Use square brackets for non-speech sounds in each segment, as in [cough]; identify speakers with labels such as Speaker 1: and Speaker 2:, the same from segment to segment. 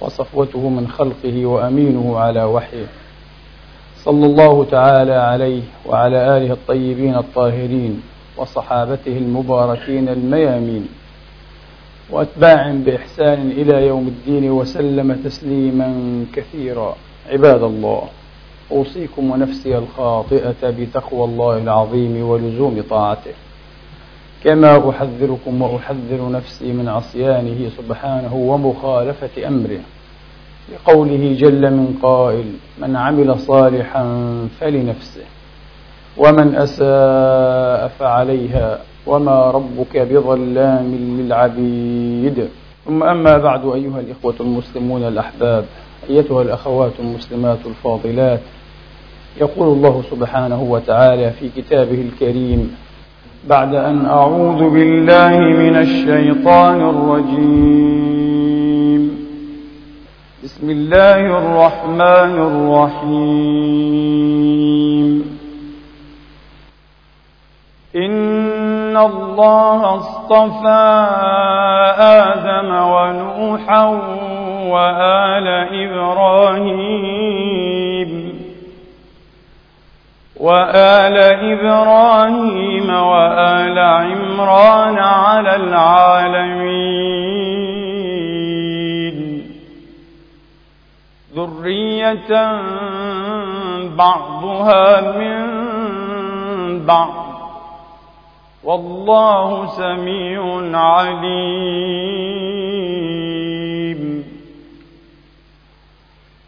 Speaker 1: وصفوته من خلقه وأمينه على وحيه. صلى الله تعالى عليه وعلى آله الطيبين الطاهرين وصحابته المباركين الميامين. وأتباع بإحسان إلى يوم الدين وسلم تسليما كثيرا. عباد الله أوصيكم ونفسي الخاطئة بتقوى الله العظيم ولزوم طاعته. كما أحذركم وأحذر نفسي من عصيانه سبحانه ومخالفة أمره. لقوله جل من قائل من عمل صالحا فلنفسه ومن أساء فعليها وما ربك بظلام للعبيد. ثم أما بعد أيها الإخوة المسلمون الأحباب أيتها الأخوات المسلمات الفاضلات يقول الله سبحانه وتعالى في كتابه الكريم بعد أن أعوذ بالله من الشيطان الرجيم. بسم الله الرحمن الرحيم. إن الله اصطفى آدم ونوحا وآل إبراهيم. وآل إبراهيم وآل عمران على العالمين. ذرية بعضها من بعض. والله سميع عليم.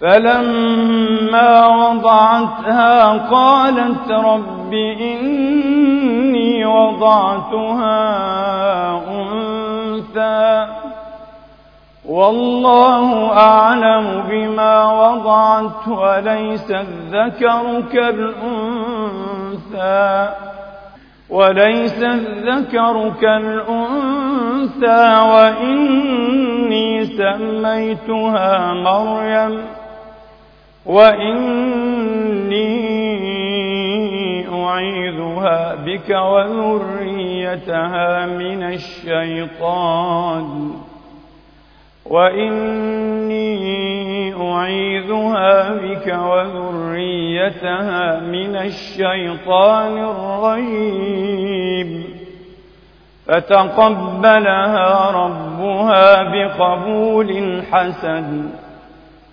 Speaker 1: فلما وضعتها قالت رب إني وضعتها أنثى. والله أعلم بما وضعت وليس الذكر كالأنثى. وليس الذكر كالأنثى وإني سميتها مريم. وإني أعيذها بك وذريتها من الشيطان وإني أعيذها بك وذريتها من الشيطان الرجيم فتقبلها ربها بقبول حسن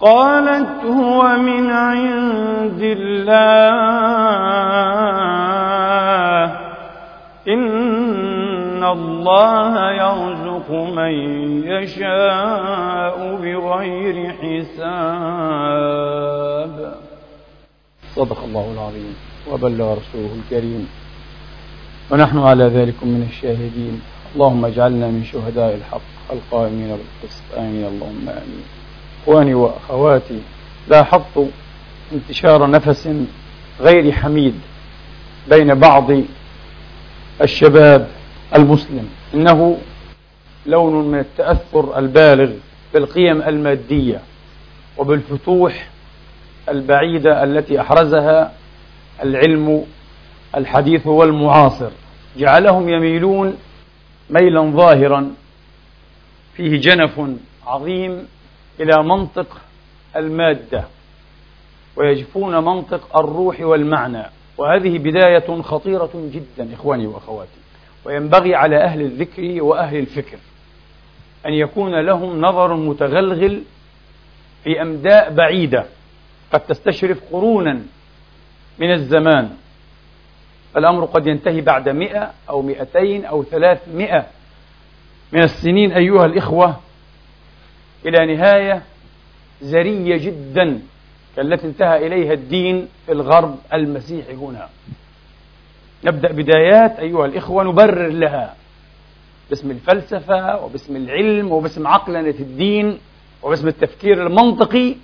Speaker 1: قالت هو من عند الله. إن الله يرزق من يشاء بغير حساب. صدق الله العظيم. وبلغ رسوله الكريم. ونحن على ذلك من الشاهدين. اللهم اجعلنا من شهداء الحق. القائمين بالقسط. آمين. اللهم آمين. إخواني وأخواتي لاحظت انتشار نفس غير حميد بين بعض الشباب المسلم. إنه لون من التأثر البالغ بالقيم المادية وبالفتوح البعيدة التي أحرزها العلم الحديث والمعاصر. جعلهم يميلون ميلا ظاهرا فيه جنف عظيم إلى منطق المادة ويجفون منطق الروح والمعنى. وهذه بداية خطيرة جدا إخواني وأخواتي. وينبغي على أهل الذكر وأهل الفكر أن يكون لهم نظر متغلغل في أمداء بعيدة قد تستشرف قرونا من الزمان. الأمر قد ينتهي بعد مئة أو مئتين أو ثلاثمائة من السنين أيها الإخوة. إلى نهاية زرية جدا كالتي انتهى إليها الدين في الغرب المسيحي هنا. نبدأ بدايات أيها الإخوة نبرر لها باسم الفلسفة وباسم العلم وباسم عقلنة الدين وباسم التفكير المنطقي.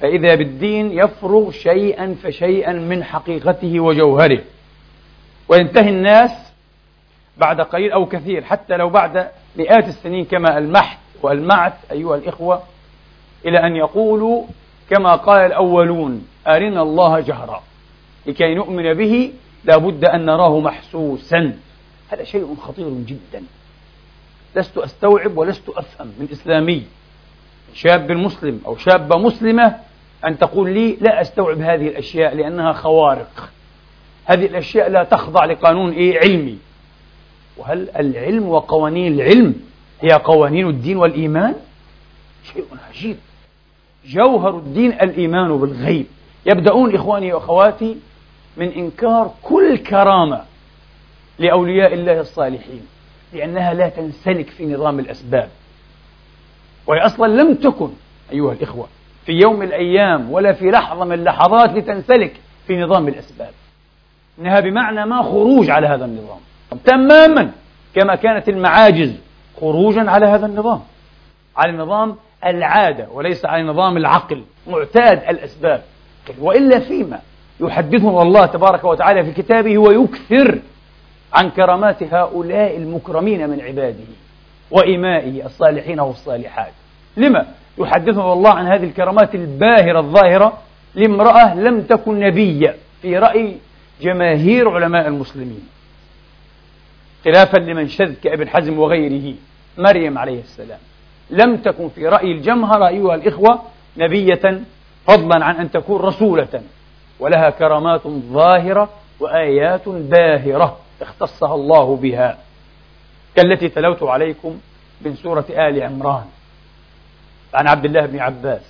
Speaker 1: فإذا بالدين يفرغ شيئا فشيئا من حقيقته وجوهره. وينتهي الناس بعد قليل أو كثير حتى لو بعد مئات السنين كما ألمحت وألمعت أيها الإخوة إلى أن يقولوا كما قال الأولون أرنا الله جهرا. لكي نؤمن به لا بد أن نراه محسوسا. هذا شيء خطير جدا. لست أستوعب ولست أفهم من إسلامي. شاب مسلم أو شابة مسلمة أن تقول لي لا أستوعب هذه الأشياء لأنها خوارق. هذه الأشياء لا تخضع لقانون إيه علمي. وهل العلم وقوانين العلم هي قوانين الدين والإيمان؟ شيء عجيب. جوهر الدين الإيمان بالغيب. يبدأون إخواني وأخواتي من إنكار كل كرامة لأولياء الله الصالحين لأنها لا تنسلك في نظام الأسباب. وهي أصلا لم تكن أيها الإخوة في يوم من الأيام ولا في لحظة من اللحظات لتنسلك في نظام الأسباب. إنها بمعنى ما خروج على هذا النظام. تماما كما كانت المعاجز خروجا على هذا النظام. على نظام العادة وليس على نظام العقل. معتاد الأسباب. وإلا فيما يحدثنا الله تبارك وتعالى في كتابه ويكثر عن كرامات هؤلاء المكرمين من عباده وإمائه الصالحين والصالحات. لما يحدثنا الله عن هذه الكرامات الباهرة الظاهرة؟ لامرأة لم تكن نبية في رأي جماهير علماء المسلمين. خلافا لمن شذ كابن حزم وغيره. مريم عليه السلام. لم تكن في رأي الجمهرة أيها الإخوة نبية فضلا عن أن تكون رسولة. ولها كرامات ظاهرة وآيات باهرة اختصها الله بها كالتي تلوت عليكم من سورة آل عمران. عن عبد الله بن عباس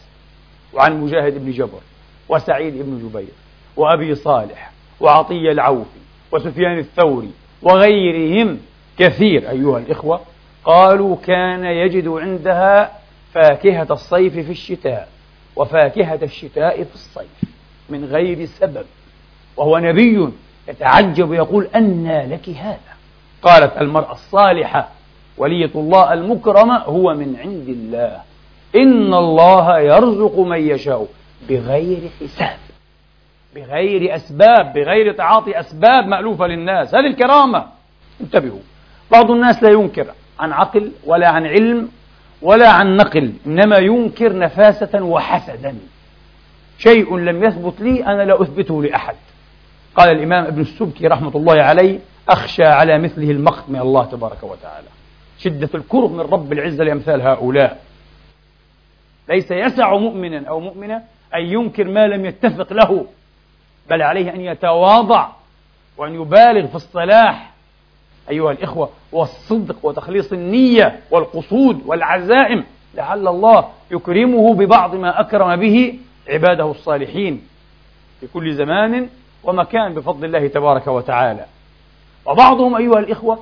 Speaker 1: وعن مجاهد بن جبر وسعيد بن جبير وأبي صالح وعطية العوفي وسفيان الثوري وغيرهم كثير أيها الإخوة قالوا كان يجد عندها فاكهة الصيف في الشتاء وفاكهة الشتاء في الصيف من غير سبب وهو نبي يتعجب يقول أنى لك هذا قالت المرأة الصالحة ولية الله المكرمة هو من عند الله إن الله يرزق من يشاء بغير حساب بغير أسباب بغير تعاطي أسباب مألوفة للناس. هذه الكرامة. انتبهوا. بعض الناس لا ينكر عن عقل ولا عن علم ولا عن نقل إنما ينكر نفاسة وحسدا. شيء لم يثبت لي أنا لا أثبته لأحد. قال الإمام ابن السبكي رحمة الله عليه أخشى على مثله المقت من الله تبارك وتعالى. شدة الكره من رب العزة لأمثال هؤلاء. ليس يسع مؤمنا أو مؤمنة أن ينكر ما لم يتفق له. بل عليه أن يتواضع وأن يبالغ في الصلاح. أيها الإخوة والصدق وتخليص النية والقصود والعزائم لعل الله يكرمه ببعض ما أكرم به عباده الصالحين في كل زمان ومكان بفضل الله تبارك وتعالى. وبعضهم أيها الإخوة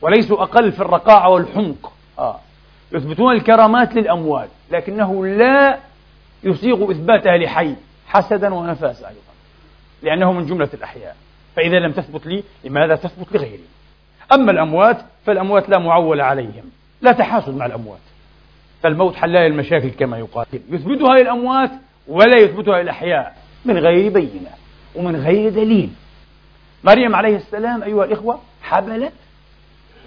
Speaker 1: وليسوا أقل في الرقاعة والحمق. آه. يثبتون الكرامات للأموات لكنه لا يصيغ إثباتها لحي حسدا ونفاسا. أيضا لأنه من جملة الأحياء. فإذا لم تثبت لي لماذا تثبت لغيري؟ أما الأموات فالأموات لا معول عليهم. لا تحاسد مع الأموات. فالموت حلال المشاكل كما يقال يثبتها للأموات ولا يثبتها للأحياء. من غير بينة ومن غير دليل. مريم عليه السلام أيها الإخوة حبلت.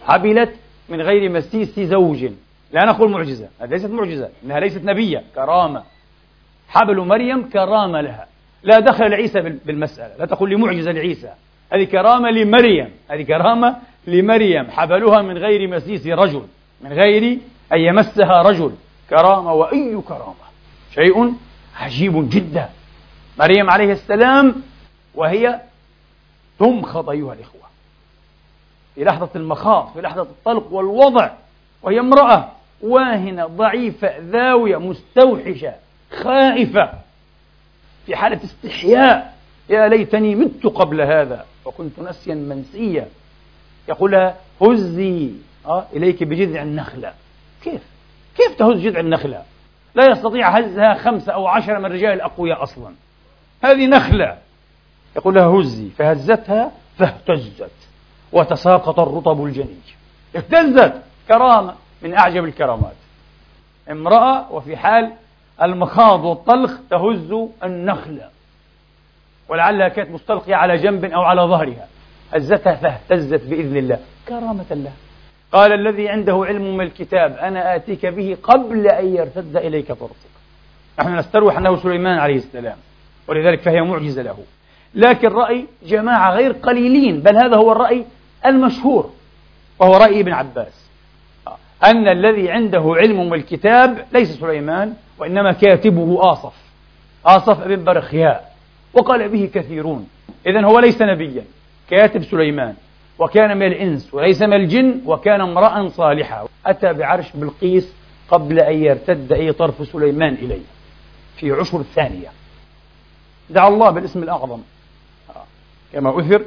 Speaker 1: حبلت من غير مسيس زوج. لا نقول معجزة هذه ليست معجزة إنها ليست نبية كرامة. حبل مريم كرامة لها. لا دخل لعيسى بالمسألة. لا تقول لي معجزة لعيسى. هذه كرامة لمريم. هذه كرامة لمريم. حبلها من غير مسيس رجل. من غير أن يمسها رجل. كرامة وأي كرامة. شيء عجيب جدا. مريم عليه السلام وهي تمخض أيها الإخوة. في لحظة المخاض في لحظة الطلق والوضع وهي امرأة واهنة ضعيفة ذاوية مستوحشة خائفة. في حالة استحياء. يا ليتني مت قبل هذا وكنت نسيا منسيا. يقول هزي. آه إليك بجذع النخلة. كيف؟ كيف تهز جذع النخلة؟ لا يستطيع هزها خمسة أو عشرة من الرجال الأقوياء أصلا. هذه نخلة. يقول لها هزي. فهزتها فاهتزت. وتساقط الرطب الجني. اهتزت. كرامة. من أعجب الكرامات. امرأة وفي حال المخاض والطلق تهز النخلة ولعلها كانت مستلقية على جنب أو على ظهرها. هزتها فاهتزت بإذن الله. كرامة الله. قال الذي عنده علم من الكتاب أنا آتيك به قبل أن يرتد إليك طرفك نحن نستروح أنه سليمان عليه السلام ولذلك فهي معجزة له. لكن رأي جماعة غير قليلين بل هذا هو الرأي المشهور وهو رأي ابن عباس. أن الذي عنده علم بالكتاب ليس سليمان وإنما كاتبه آصف. آصف بن برخياء. وقال به كثيرون. إذا هو ليس نبيا كاتب سليمان. وكان من الإنس وليس من الجن وكان امرأ صالحا أتى بعرش بلقيس قبل أن يرتد أي طرف سليمان إليه. في عشر الثانية دعا الله بالاسم الأعظم. كما أثر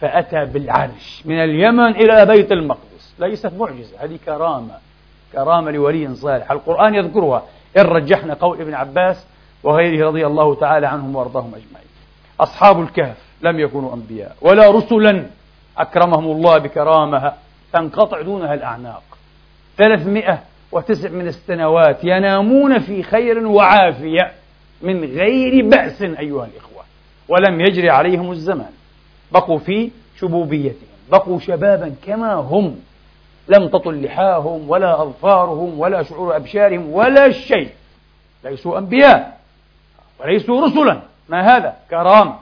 Speaker 1: فأتى بالعرش من اليمن إلى بيت المقدس. ليست معجزة هذه كرامة كرامة لولي صالح. القرآن يذكرها إن رجحنا قول ابن عباس وغيره رضي الله تعالى عنهم وأرضاهم أجمعين. أصحاب الكهف لم يكونوا أنبياء ولا رسلا. أكرمهم الله بكرامة تنقطع دونها الأعناق. ثلاثمائة وتسع من السنوات ينامون في خير وعافية من غير بأس أيها الإخوة ولم يجري عليهم الزمان. بقوا في شبوبيتهم بقوا شبابا كما هم. لم تطل لحاهم ولا أظفارهم ولا شعور أبشارهم ولا شيء. ليسوا أنبياء وليسوا رسلا. ما هذا؟ كرام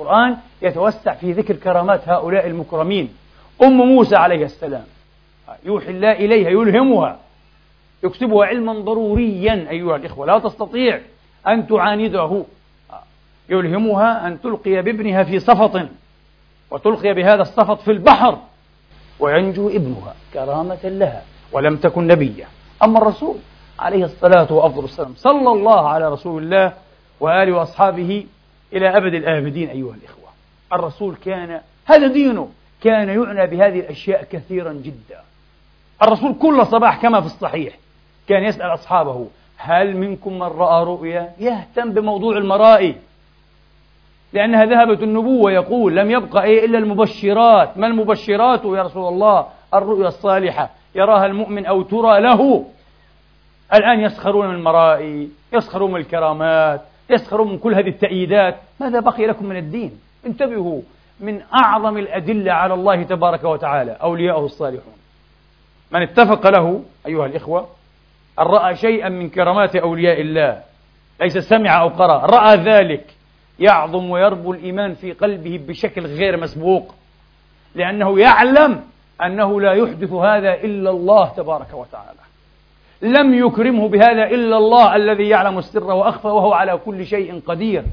Speaker 1: القرآن يتوسع في ذكر كرامات هؤلاء المكرمين. أم موسى عليه السلام. يوحي الله إليها يلهمها. يكتبها علما ضروريا أيها الإخوة. لا تستطيع أن تعانده. يلهمها أن تلقي بابنها في صفط وتلقي بهذا الصفط في البحر. وينجو ابنها كرامة لها ولم تكن نبيا أما الرسول عليه الصلاة وأفضل السلام صلى الله على رسول الله وآله وأصحابه إلى أبد الآبدين أيها الإخوة. الرسول كان هذا دينه كان يعنى بهذه الأشياء كثيرا جدا. الرسول كل صباح كما في الصحيح كان يسأل أصحابه هل منكم من رأى رؤيا يهتم بموضوع المرائي؟ لأنها ذهبت النبوة يقول لم يبقى إيه إلا المبشرات. ما المبشرات يا رسول الله؟ الرؤيا الصالحة. يراها المؤمن أو ترى له. الآن يسخرون من المرائي يسخرون من الكرامات يسخرون من كل هذه التأييدات. ماذا بقي لكم من الدين؟ انتبهوا. من أعظم الأدلة على الله تبارك وتعالى أولياءه الصالحون. من اتفق له أيها الإخوة أن رأى شيئا من كرامات أولياء الله ليس سمع أو قرأ رأى ذلك. يعظم ويربو الإيمان في قلبه بشكل غير مسبوق. لأنه يعلم أنه لا يحدث هذا إلا الله تبارك وتعالى. لم يكرمه بهذا إلا الله الذي يعلم السر وأخفى وهو على كل شيء قدير.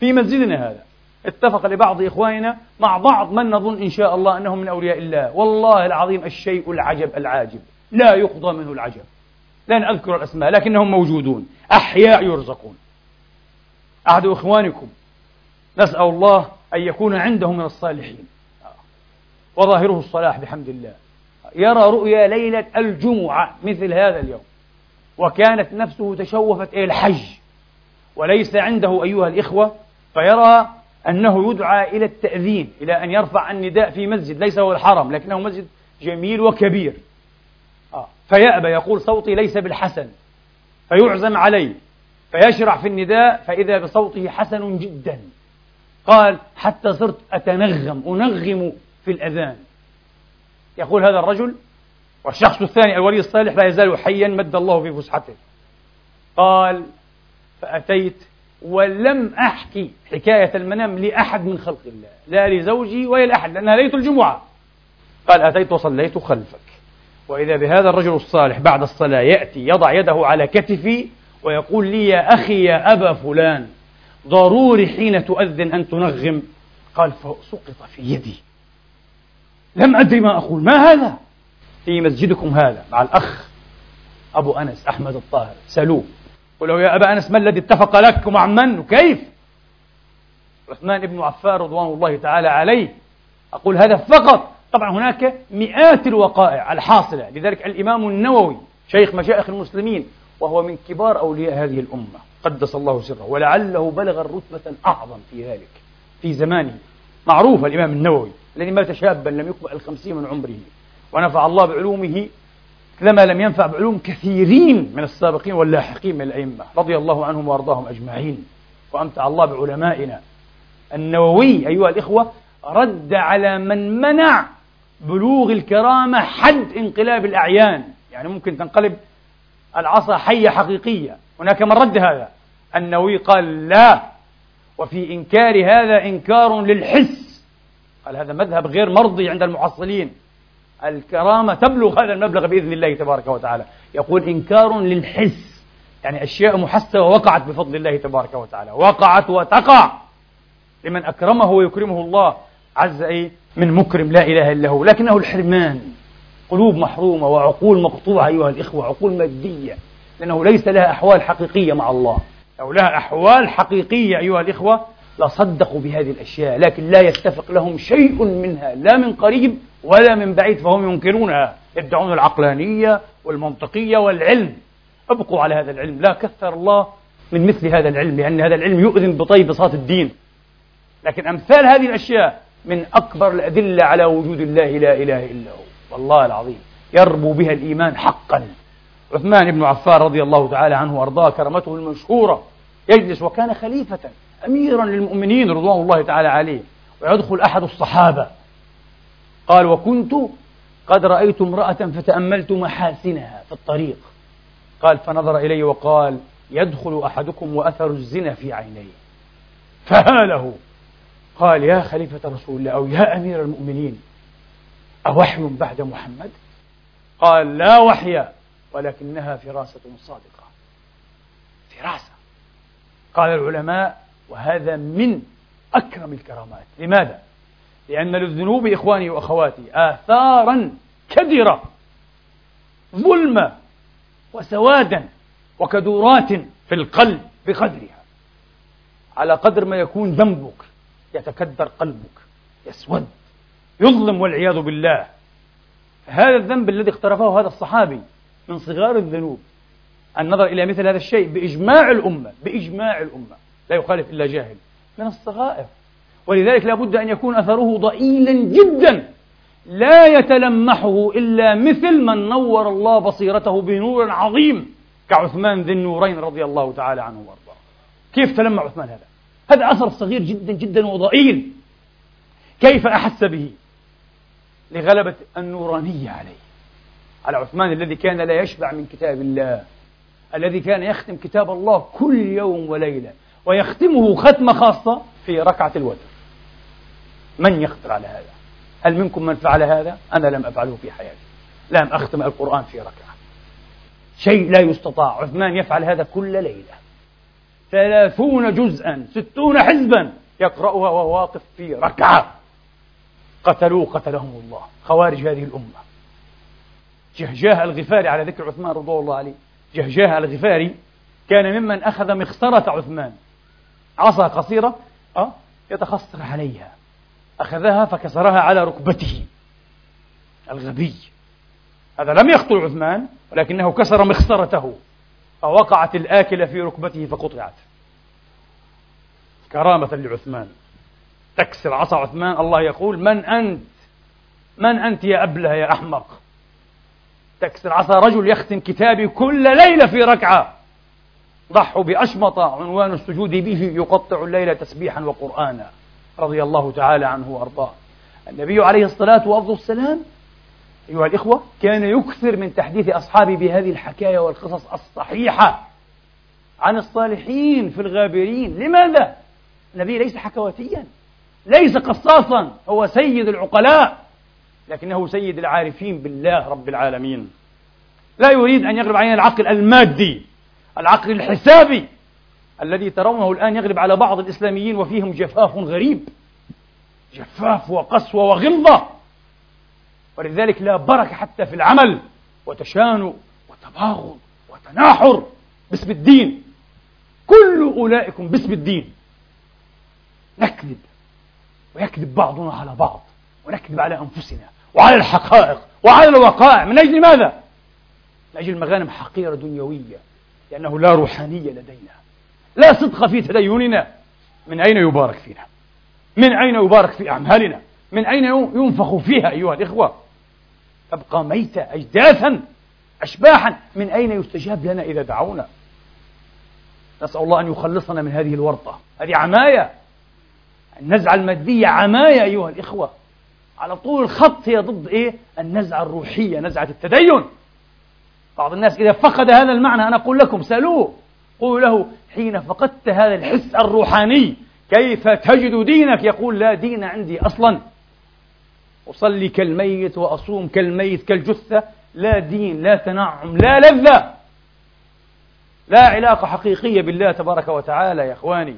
Speaker 1: في مسجدنا هذا اتفق لبعض إخواننا مع بعض من نظن إن شاء الله أنهم من أولياء الله. والله العظيم الشيء العجب العاجب. لا يقضى منه العجب. لن أذكر الأسماء لكنهم موجودون. أحياء يرزقون. أحد إخوانكم نسأل الله أن يكون عنده من الصالحين. وظاهره الصلاح بحمد الله. يرى رؤيا ليلة الجمعة مثل هذا اليوم. وكانت نفسه تشوفت إلى الحج. وليس عنده أيها الإخوة فيرى أنه يدعى إلى التأذين إلى أن يرفع النداء في مسجد. ليس هو الحرم لكنه مسجد جميل وكبير. آه. فيأبى يقول صوتي ليس بالحسن. فيعزم عليه. فيشرع في النداء فإذا بصوته حسن جدا. قال حتى صرت أتنغم أنغم في الأذان. يقول هذا الرجل والشخص الثاني الولي الصالح لا يزال حيا مد الله في فسحته. قال فأتيت ولم أحكي حكاية المنام لأحد من خلق الله لا لزوجي ولا لأحد لأنها ليلة الجمعة. قال أتيت وصليت خلفك. وإذا بهذا الرجل الصالح بعد الصلاة يأتي يضع يده على كتفي ويقول لي يا أخي يا أبا فلان ضروري حين تؤذن أن تنغم. قال فسقط في يدي. لم أدري ما أقول. ما هذا؟ في مسجدكم هذا مع الأخ أبو أنس أحمد الطاهر. سألوه قلوا يا أبا أنس ما الذي اتفق لك ومع من وكيف؟ عثمان بن عفان رضوان الله تعالى عليه. أقول هذا فقط. طبعا هناك مئات الوقائع الحاصلة. لذلك الإمام النووي شيخ مشايخ المسلمين وهو من كبار أولياء هذه الأمة. قدس الله سره ولعله بلغ الرتبة الأعظم في ذلك في زمانه. معروف الإمام النووي الذي مات شابا لم يكمل الخمسين من عمره. ونفع الله بعلومه كما لم ينفع بعلوم كثيرين من السابقين واللاحقين من الأئمة رضي الله عنهم وأرضاهم أجمعين. وأمتع الله بعلمائنا. النووي أيها الإخوة رد على من منع بلوغ الكرامة حد انقلاب الأعيان. يعني ممكن تنقلب العصا حية حقيقية. هناك من رد هذا. النووي قال لا وفي إنكار هذا إنكار للحس. قال هذا مذهب غير مرضي عند المحصلين. الكرامة تبلغ هذا المبلغ بإذن الله تبارك وتعالى. يقول إنكار للحس. يعني أشياء محسة وقعت بفضل الله تبارك وتعالى. وقعت وتقع. لمن أكرمه ويكرمه الله. عز من مكرم. لا إله إلا هو. لكنه الحرمان. قلوب محرومة وعقول مقطوعة أيها الإخوة عقول مادية لأنه ليس لها أحوال حقيقية مع الله. لو لها أحوال حقيقية أيها الإخوة لصدقوا بهذه الأشياء لكن لا يتفق لهم شيء منها لا من قريب ولا من بعيد فهم ينكرونها. يدعون العقلانية والمنطقية والعلم. ابقوا على هذا العلم لا كثر الله من مثل هذا العلم لأن هذا العلم يؤذن بطيب بساط الدين. لكن أمثال هذه الأشياء من أكبر الأدلة على وجود الله لا إله إلا هو. والله العظيم يربو بها الإيمان حقا. عثمان بن عفان رضي الله تعالى عنه وأرضاه كرمته المشهورة يجلس وكان خليفة أميرا للمؤمنين رضوان الله تعالى عليه ويدخل أحد الصحابة. قال وكنت قد رأيت امرأة فتأملت محاسنها في الطريق. قال فنظر إلي وقال يدخل أحدكم وأثر الزنا في عينيه. فهاله. قال يا خليفة رسول الله أو يا أمير المؤمنين. أوحي بعد محمد؟ قال لا وحي ولكنها فراسة صادقة. فراسة. قال العلماء وهذا من أكرم الكرامات. لماذا؟ لأن للذنوب إخواني وأخواتي آثارا كدرة ظلمة وسوادا وكدورات في القلب بقدرها. على قدر ما يكون ذنبك يتكدر قلبك يسود. يظلم والعياذ بالله. هذا الذنب الذي اقترفه هذا الصحابي من صغار الذنوب. النظر إلى مثل هذا الشيء بإجماع الأمة بإجماع الأمة. لا يخالف إلا جاهل. من الصغائر. ولذلك لا بد أن يكون أثره ضئيلا جدا. لا يتلمحه إلا مثل من نور الله بصيرته بنور عظيم كعثمان ذي النورين رضي الله تعالى عنه وأرضاه. كيف تلمع عثمان هذا؟ هذا أثر صغير جدا جدا وضئيل. كيف أحس به؟ لغلبة النورانية عليه. على عثمان الذي كان لا يشبع من كتاب الله الذي كان يختم كتاب الله كل يوم وليلة ويختمه ختمة خاصة في ركعة الوتر. من يخطر على هذا؟ هل منكم من فعل هذا؟ أنا لم أفعله في حياتي. لم أختم القرآن في ركعة. شيء لا يستطاع. عثمان يفعل هذا كل ليلة. ثلاثون جزءا ستون حزبا يقرأها وهو واقف في ركعة. قتلوه قتلهم الله. خوارج هذه الأمة. جهجاه الغفاري على ذكر عثمان رضي الله عليه. جهجاه الغفاري كان ممن أخذ مخصرة عثمان. عصا قصيرة أه يتخصر عليها. أخذها فكسرها على ركبته. الغبي. هذا لم يقتل عثمان ولكنه كسر مخصرته فوقعت الآكلة في ركبته فقطعت. كرامة لعثمان. تكسر. عصا عثمان الله يقول من أنت؟ من أنت يا أبلة يا أحمق؟ تكسر. عصا رجل يختم كتابي كل ليلة في ركعة. ضحوا بأشمطة عنوان السجود به يقطع الليل تسبيحا وقرآنا. رضي الله تعالى عنه وأرضاه. النبي عليه الصلاة والسلام أيها الإخوة كان يكثر من تحديث أصحابه بهذه الحكاية والقصص الصحيحة عن الصالحين في الغابرين. لماذا؟ النبي ليس حكواتيا. ليس قصاصا هو سيد العقلاء لكنه سيد العارفين بالله رب العالمين. لا يريد أن يغلب علينا العقل المادي العقل الحسابي الذي ترونه الآن يغلب على بعض الإسلاميين وفيهم جفاف غريب. جفاف وقسوة وغلظة ولذلك لا بركة حتى في العمل وتشانؤ وتباغض وتناحر باسم الدين. كل أولئكم باسم الدين. نكذب. ويكذب بعضنا على بعض ونكذب على أنفسنا وعلى الحقائق وعلى الوقائع. من أجل ماذا؟ من أجل مغانم حقيرة دنيوية لأنه لا روحانية لدينا لا صدق في تديننا. من أين يبارك فينا؟ من أين يبارك في أعمالنا؟ من أين ينفخ فيها أيها الإخوة؟ تبقى ميتة أجداثا أشباحا. من أين يستجاب لنا إذا دعونا؟ نسأل الله أن يخلصنا من هذه الورطة. هذه عماية النزعة المادية عماية أيها الإخوة. على طول الخط هي ضد إيه؟ النزعة الروحية نزعة التدين. بعض الناس إذا فقد هذا المعنى أنا أقول لكم سألوه. قولوا له حين فقدت هذا الحس الروحاني كيف تجد دينك؟ يقول لا دين عندي أصلا. أصلي كالميت وأصوم كالميت كالجثة. لا دين لا تنعم لا لذة. لا علاقة حقيقية بالله تبارك وتعالى يا إخواني.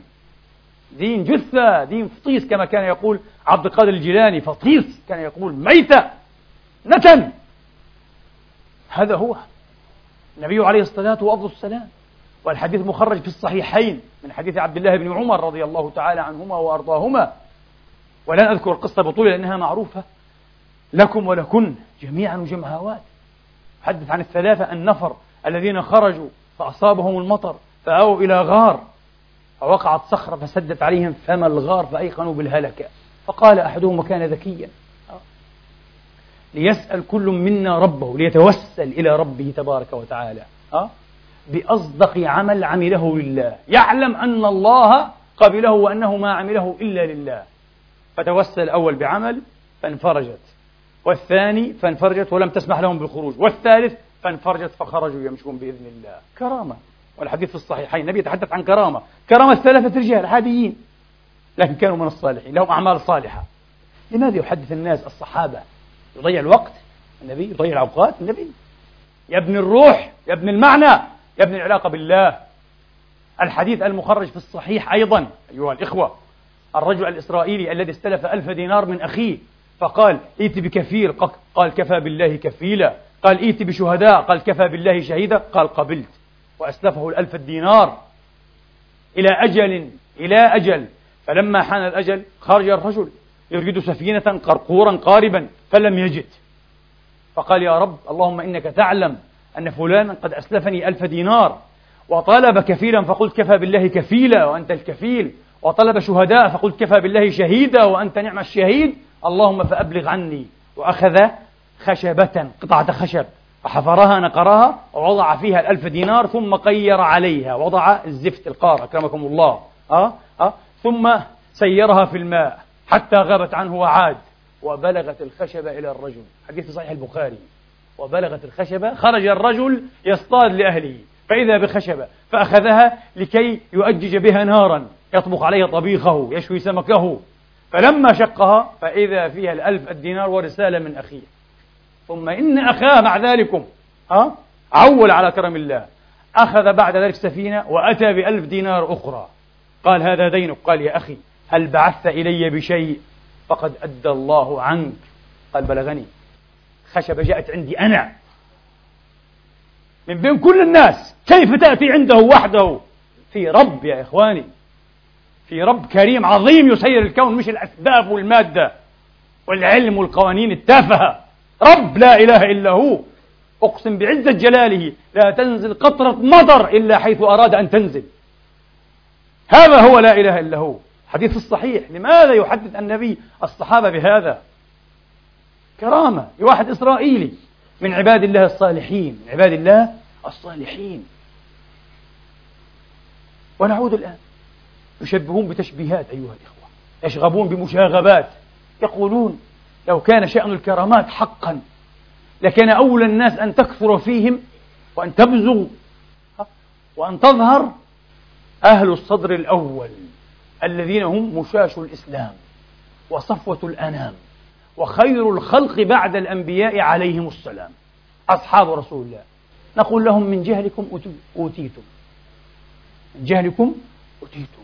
Speaker 1: دين جثة دين فطيس كما كان يقول عبد القادر الجيلاني فطيس كان يقول ميتة نتن. هذا هو النبي عليه الصلاة والسلام. والحديث مخرج في الصحيحين من حديث عبد الله بن عمر رضي الله تعالى عنهما وأرضاهما. ولن أذكر القصة بطولة لأنها معروفة لكم ولكن جميعا وجمهوات. حدث عن الثلاثة النفر الذين خرجوا فأصابهم المطر فأووا إلى غار. فوقعت صخرة فسدت عليهم فم الغار فأيقنوا بالهلكة. فقال أحدهم وكان ذكيا. ليسأل كل منا ربه ليتوسل إلى ربه تبارك وتعالى. أه؟ بأصدق عمل عمله لله. يعلم أن الله قبله وأنه ما عمله إلا لله. فتوسل الأول بعمل فانفرجت. والثاني فانفرجت ولم تسمح لهم بالخروج. والثالث فانفرجت فخرجوا يمشون بإذن الله. كرامة. والحديث في الصحيحين. النبي يتحدث عن كرامة. كرامة ثلاثة رجال عاديين. لكن كانوا من الصالحين. لهم أعمال صالحة. لماذا يحدث الناس الصحابة؟ يضيع الوقت. النبي يضيع الأوقات. النبي يبني الروح. يبني المعنى. يبني العلاقة بالله. الحديث المخرج في الصحيح أيضا. أيها الإخوة. الرجل الإسرائيلي الذي استلف ألف دينار من أخيه. فقال ائت بكفيل. قال كفى بالله كفيلا. قال ائت بشهداء. قال كفى بالله شهيدا. قال قبلت. وأسلفه الألف الدينار إلى أجل إلى أجل. فلما حان الأجل خرج الرجل يريد سفينة قرقورا قاربا فلم يجد. فقال يا رب اللهم إنك تعلم أن فلانا قد أسلفني ألف دينار وطلب كفيلا فقلت كفى بالله كفيلا وأنت الكفيل وطلب شهداء فقلت كفى بالله شهيدا وأنت نعم الشهيد اللهم فأبلغ عني وأخذ خشبة قطعة خشب. فحفرها نقرها ووضع فيها الألف دينار ثم قير عليها وضع الزفت القار أكرمكم الله. أه؟ أه؟ ثم سيرها في الماء حتى غابت عنه وعاد وبلغت الخشبة إلى الرجل. حديث صحيح البخاري. وبلغت الخشبة خرج الرجل يصطاد لأهله. فإذا بخشبة فأخذها لكي يؤجج بها نارا يطبخ عليها طبيخه يشوي سمكه. فلما شقها فإذا فيها الألف الدينار ورسالة من أخيه. ثم إن أخاه مع ذلكم. ها؟ عول على كرم الله. أخذ بعد ذلك سفينة وأتى بألف دينار أخرى. قال هذا دينك؟ قال يا أخي هل بعثت إلي بشيء؟ فقد أدى الله عنك. قال بلغني. خشبة جاءت عندي أنا. من بين كل الناس. كيف تأتي عنده وحده؟ في رب يا إخواني. في رب كريم عظيم يسير الكون مش الأسباب والمادة والعلم والقوانين التافهة. رب لا إله إلا هو. أقسم بعزة جلاله لا تنزل قطرة مطر إلا حيث أراد أن تنزل. هذا هو لا إله إلا هو. حديث الصحيح. لماذا يحدث النبي الصحابة بهذا؟ كرامة. لواحد إسرائيلي من عباد الله الصالحين من عباد الله الصالحين. ونعود الآن. يشبهون بتشبيهات أيها الإخوة. يشغبون بمشاغبات. يقولون لو كان شأن الكرامات حقا لكان أولى الناس أن تكثر فيهم وأن تبزغ وأن تظهر أهل الصدر الأول الذين هم مشاش الإسلام وصفوة الأنام وخير الخلق بعد الأنبياء عليهم السلام أصحاب رسول الله. نقول لهم من جهلكم أوتيتم. من جهلكم أوتيتم.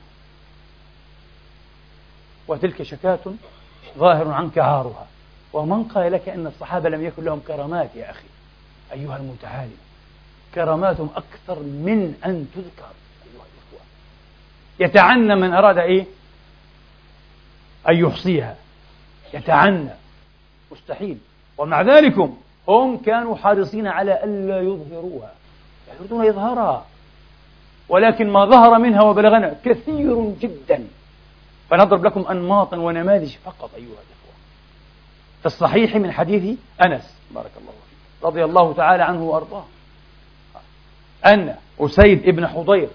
Speaker 1: وتلك شكاة ظاهر عنك عارها ومن قال لك أن الصحابة لم يكن لهم كرامات يا أخي؟ أيها المتعالم كراماتهم أكثر من أن تذكر. أيها الإخوة يتعنى من أراد إيه؟ أن يحصيها. يتعنى. مستحيل. ومع ذلك هم كانوا حريصين على ألا يظهروها. يريدون إظهارها. ولكن ما ظهر منها وبلغنا كثير جدا. فنضرب لكم أنماطا ونماذج فقط أيها الإخوة. في الصحيح من حديث أنس بارك الله فيك رضي الله تعالى عنه وأرضاه. أن أسيد ابن حضير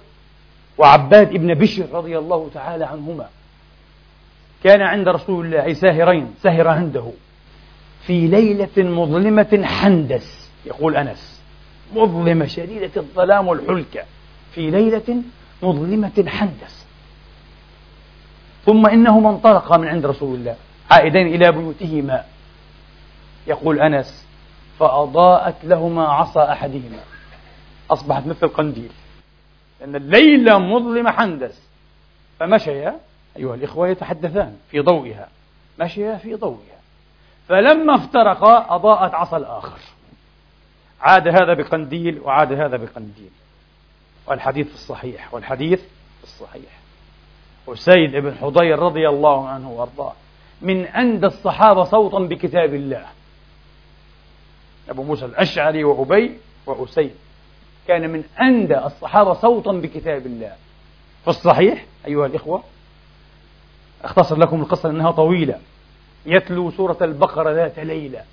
Speaker 1: وعباد ابن بشر رضي الله تعالى عنهما كان عند رسول الله ساهرين سهر عنده في ليلة مظلمة حندس يقول أنس مظلمة شديدة الظلام والحلكة في ليلة مظلمة حندس. ثم إنهما انطلقا من عند رسول الله عائدين إلى بيوتهما. يقول أنس فأضاءت لهما عصا أحدهما. أصبحت مثل قنديل لأن الليلة مظلمة حندس. فمشيا أيها الإخوة يتحدثان في ضوئها. مشيا في ضوئها. فلما افترقا أضاءت عصا الآخر. عاد هذا بقنديل وعاد هذا بقنديل. والحديث الصحيح والحديث الصحيح. وسيد بن حضير رضي الله عنه وأرضاه. من أندى الصحابة صوتا بكتاب الله. أبو موسى الأشعري وأبي وأسيد. كان من أندى الصحابة صوتا بكتاب الله. في الصحيح أيها الإخوة أختصر لكم القصة لأنها طويلة. يتلو سورة البقرة ذات ليلة.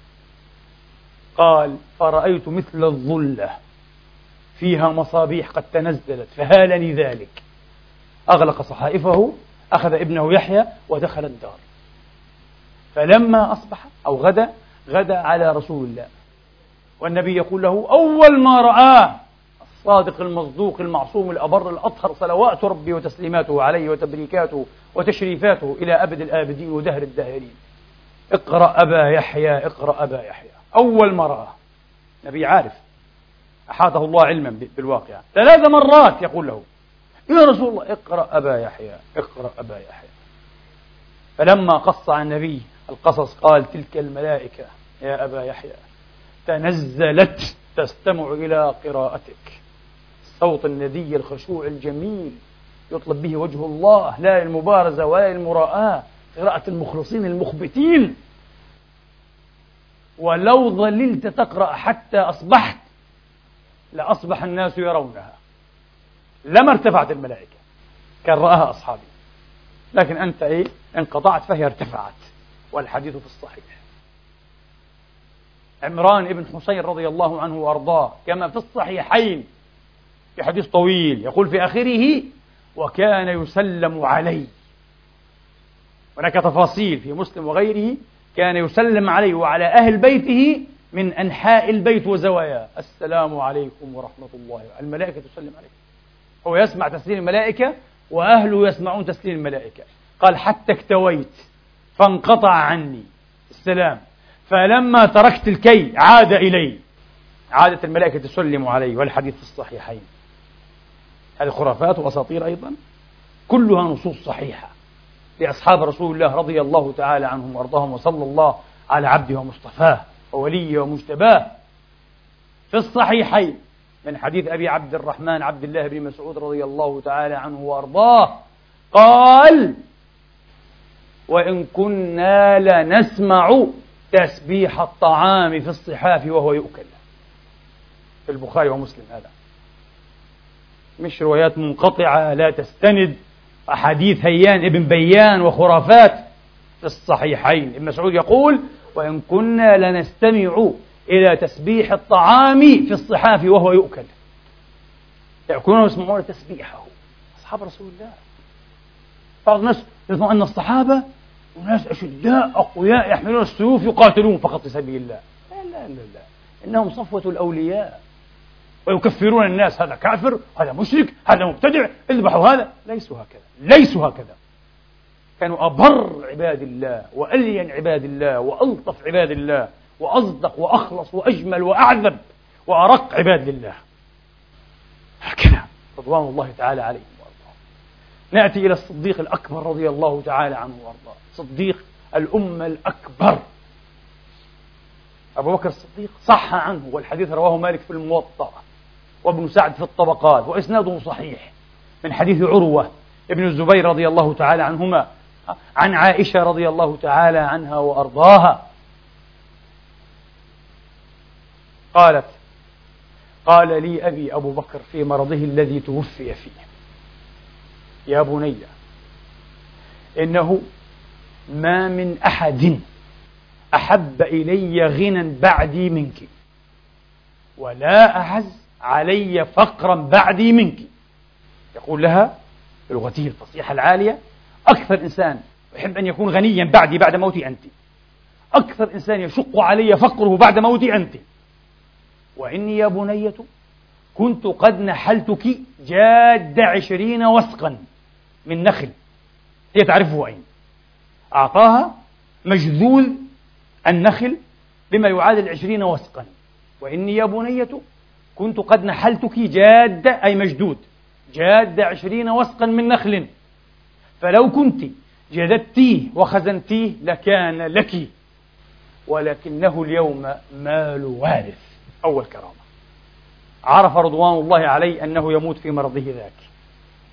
Speaker 1: قال فرأيت مثل الظلة. فيها مصابيح قد تنزلت فهالني ذلك. أغلق صحائفه أخذ ابنه يحيى ودخل الدار. فلما أصبح أو غدا غدا على رسول الله. والنبي يقول له أول ما رآه الصادق المصدوق المعصوم الأبر الأطهر صلوات ربي وتسليماته عليه وتبريكاته وتشريفاته إلى أبد الآبدين ودهر الداهرين. اقرأ أبا يحيى اقرأ أبا يحيى. أول ما رآه. نبي عارف. أحاطه الله علما بالواقع. ثلاث مرات يقول له يا رسول الله اقرأ أبا يحيى اقرأ أبا يحيى. فلما قص عن النبي القصص قال تلك الملائكة يا أبا يحيى. تنزلت تستمع إلى قراءتك. الصوت الندي الخشوع الجميل يطلب به وجه الله لا المبارزة ولا المراءة قراءة المخلصين المخبتين. ولو ظللت تقرأ حتى أصبحت لأصبح الناس يرونها. لما ارتفعت الملائكة كان رآها أصحابي. لكن أنت إيه؟ انقطعت فهي ارتفعت والحديث في الصحيح. عمران بن حسين رضي الله عنه وأرضاه كما في الصحيحين في حديث طويل يقول في آخره وكان يسلم علي. هناك تفاصيل في مسلم وغيره كان يسلم عليه وعلى أهل بيته من أنحاء البيت وزواياه. السلام عليكم ورحمة الله. الملائكة تسلم عليه. هو يسمع تسليم الملائكة وأهله يسمعون تسليم الملائكة. قال حتى اكتويت فانقطع عني. السلام. فلما تركت الكي عاد إلي. عادت الملائكة تسلم علي والحديث في الصحيحين. هذه خرافات وأساطير أيضا. كلها نصوص صحيحة. لأصحاب رسول الله رضي الله تعالى عنهم وأرضاهم وصلى الله على عبده ومصطفاه ووليه ومجتباه. في الصحيحين من حديث أبي عبد الرحمن عبد الله بن مسعود رضي الله تعالى عنه وأرضاه قال وإن كنا لنسمع تسبيح الطعام في الصحاف وهو يؤكل. في البخاري ومسلم هذا. مش روايات منقطعة لا تستند. أحاديث هيان ابن بيان وخرافات في الصحيحين. ابن مسعود يقول وإن كنا لنستمع إلى تسبيح الطعام في الصحاف وهو يؤكل. يأكلون ويسمعون تسبيحه. أصحاب رسول الله. بعض الناس يظن أن الصحابة وناس أشداء أقوياء يحملون السيوف يقاتلون فقط في سبيل الله. لا لا لا لا. إنهم صفوة الأولياء. ويكفرون الناس. هذا كافر هذا مشرك هذا مبتدع. اذبحوا هذا. ليسوا هكذا. ليسوا هكذا. كانوا أبر عباد الله وألين عباد الله وألطف عباد الله وأصدق وأخلص وأجمل وأعذب وأرق عباد الله هكذا رضوان الله تعالى وأرضاهم نأتي إلى الصديق الأكبر رضي الله تعالى عنه وأرضاه. صديق الأمة الأكبر. أبو بكر الصديق صح عنه والحديث رواه مالك في الموطأ وابن سعد في الطبقات وإسناده صحيح. من حديث عروة ابن الزبير رضي الله تعالى عنهما عن عائشة رضي الله تعالى عنها وأرضاها. قالت قال لي أبي أبو بكر في مرضه الذي توفي فيه. يا بني إنه ما من أحد أحب إلي غنى بعدي منك ولا أعز علي فقرا بعدي منك. يقول لها بلغته الفصيحة العالية أكثر إنسان يحب أن يكون غنيا بعدي بعد موتي أنت. أكثر إنسان يشق علي فقره بعد موتي أنت. وإني يا بنية كنت قد نحلتك جاد عشرين وسقا من نخل. هي تعرفه أين؟ أعطاها مجذول النخل بما يعادل عشرين وسقا وإني يا بنية كنت قد نحلتك جاد أي مجدود جاد عشرين وسقا من نخل. فلو كنت جددتيه وخزنتيه لكان لك ولكنه اليوم مال وارث. أول كرامة. عرف رضوان الله عليه أنه يموت في مرضه ذاك.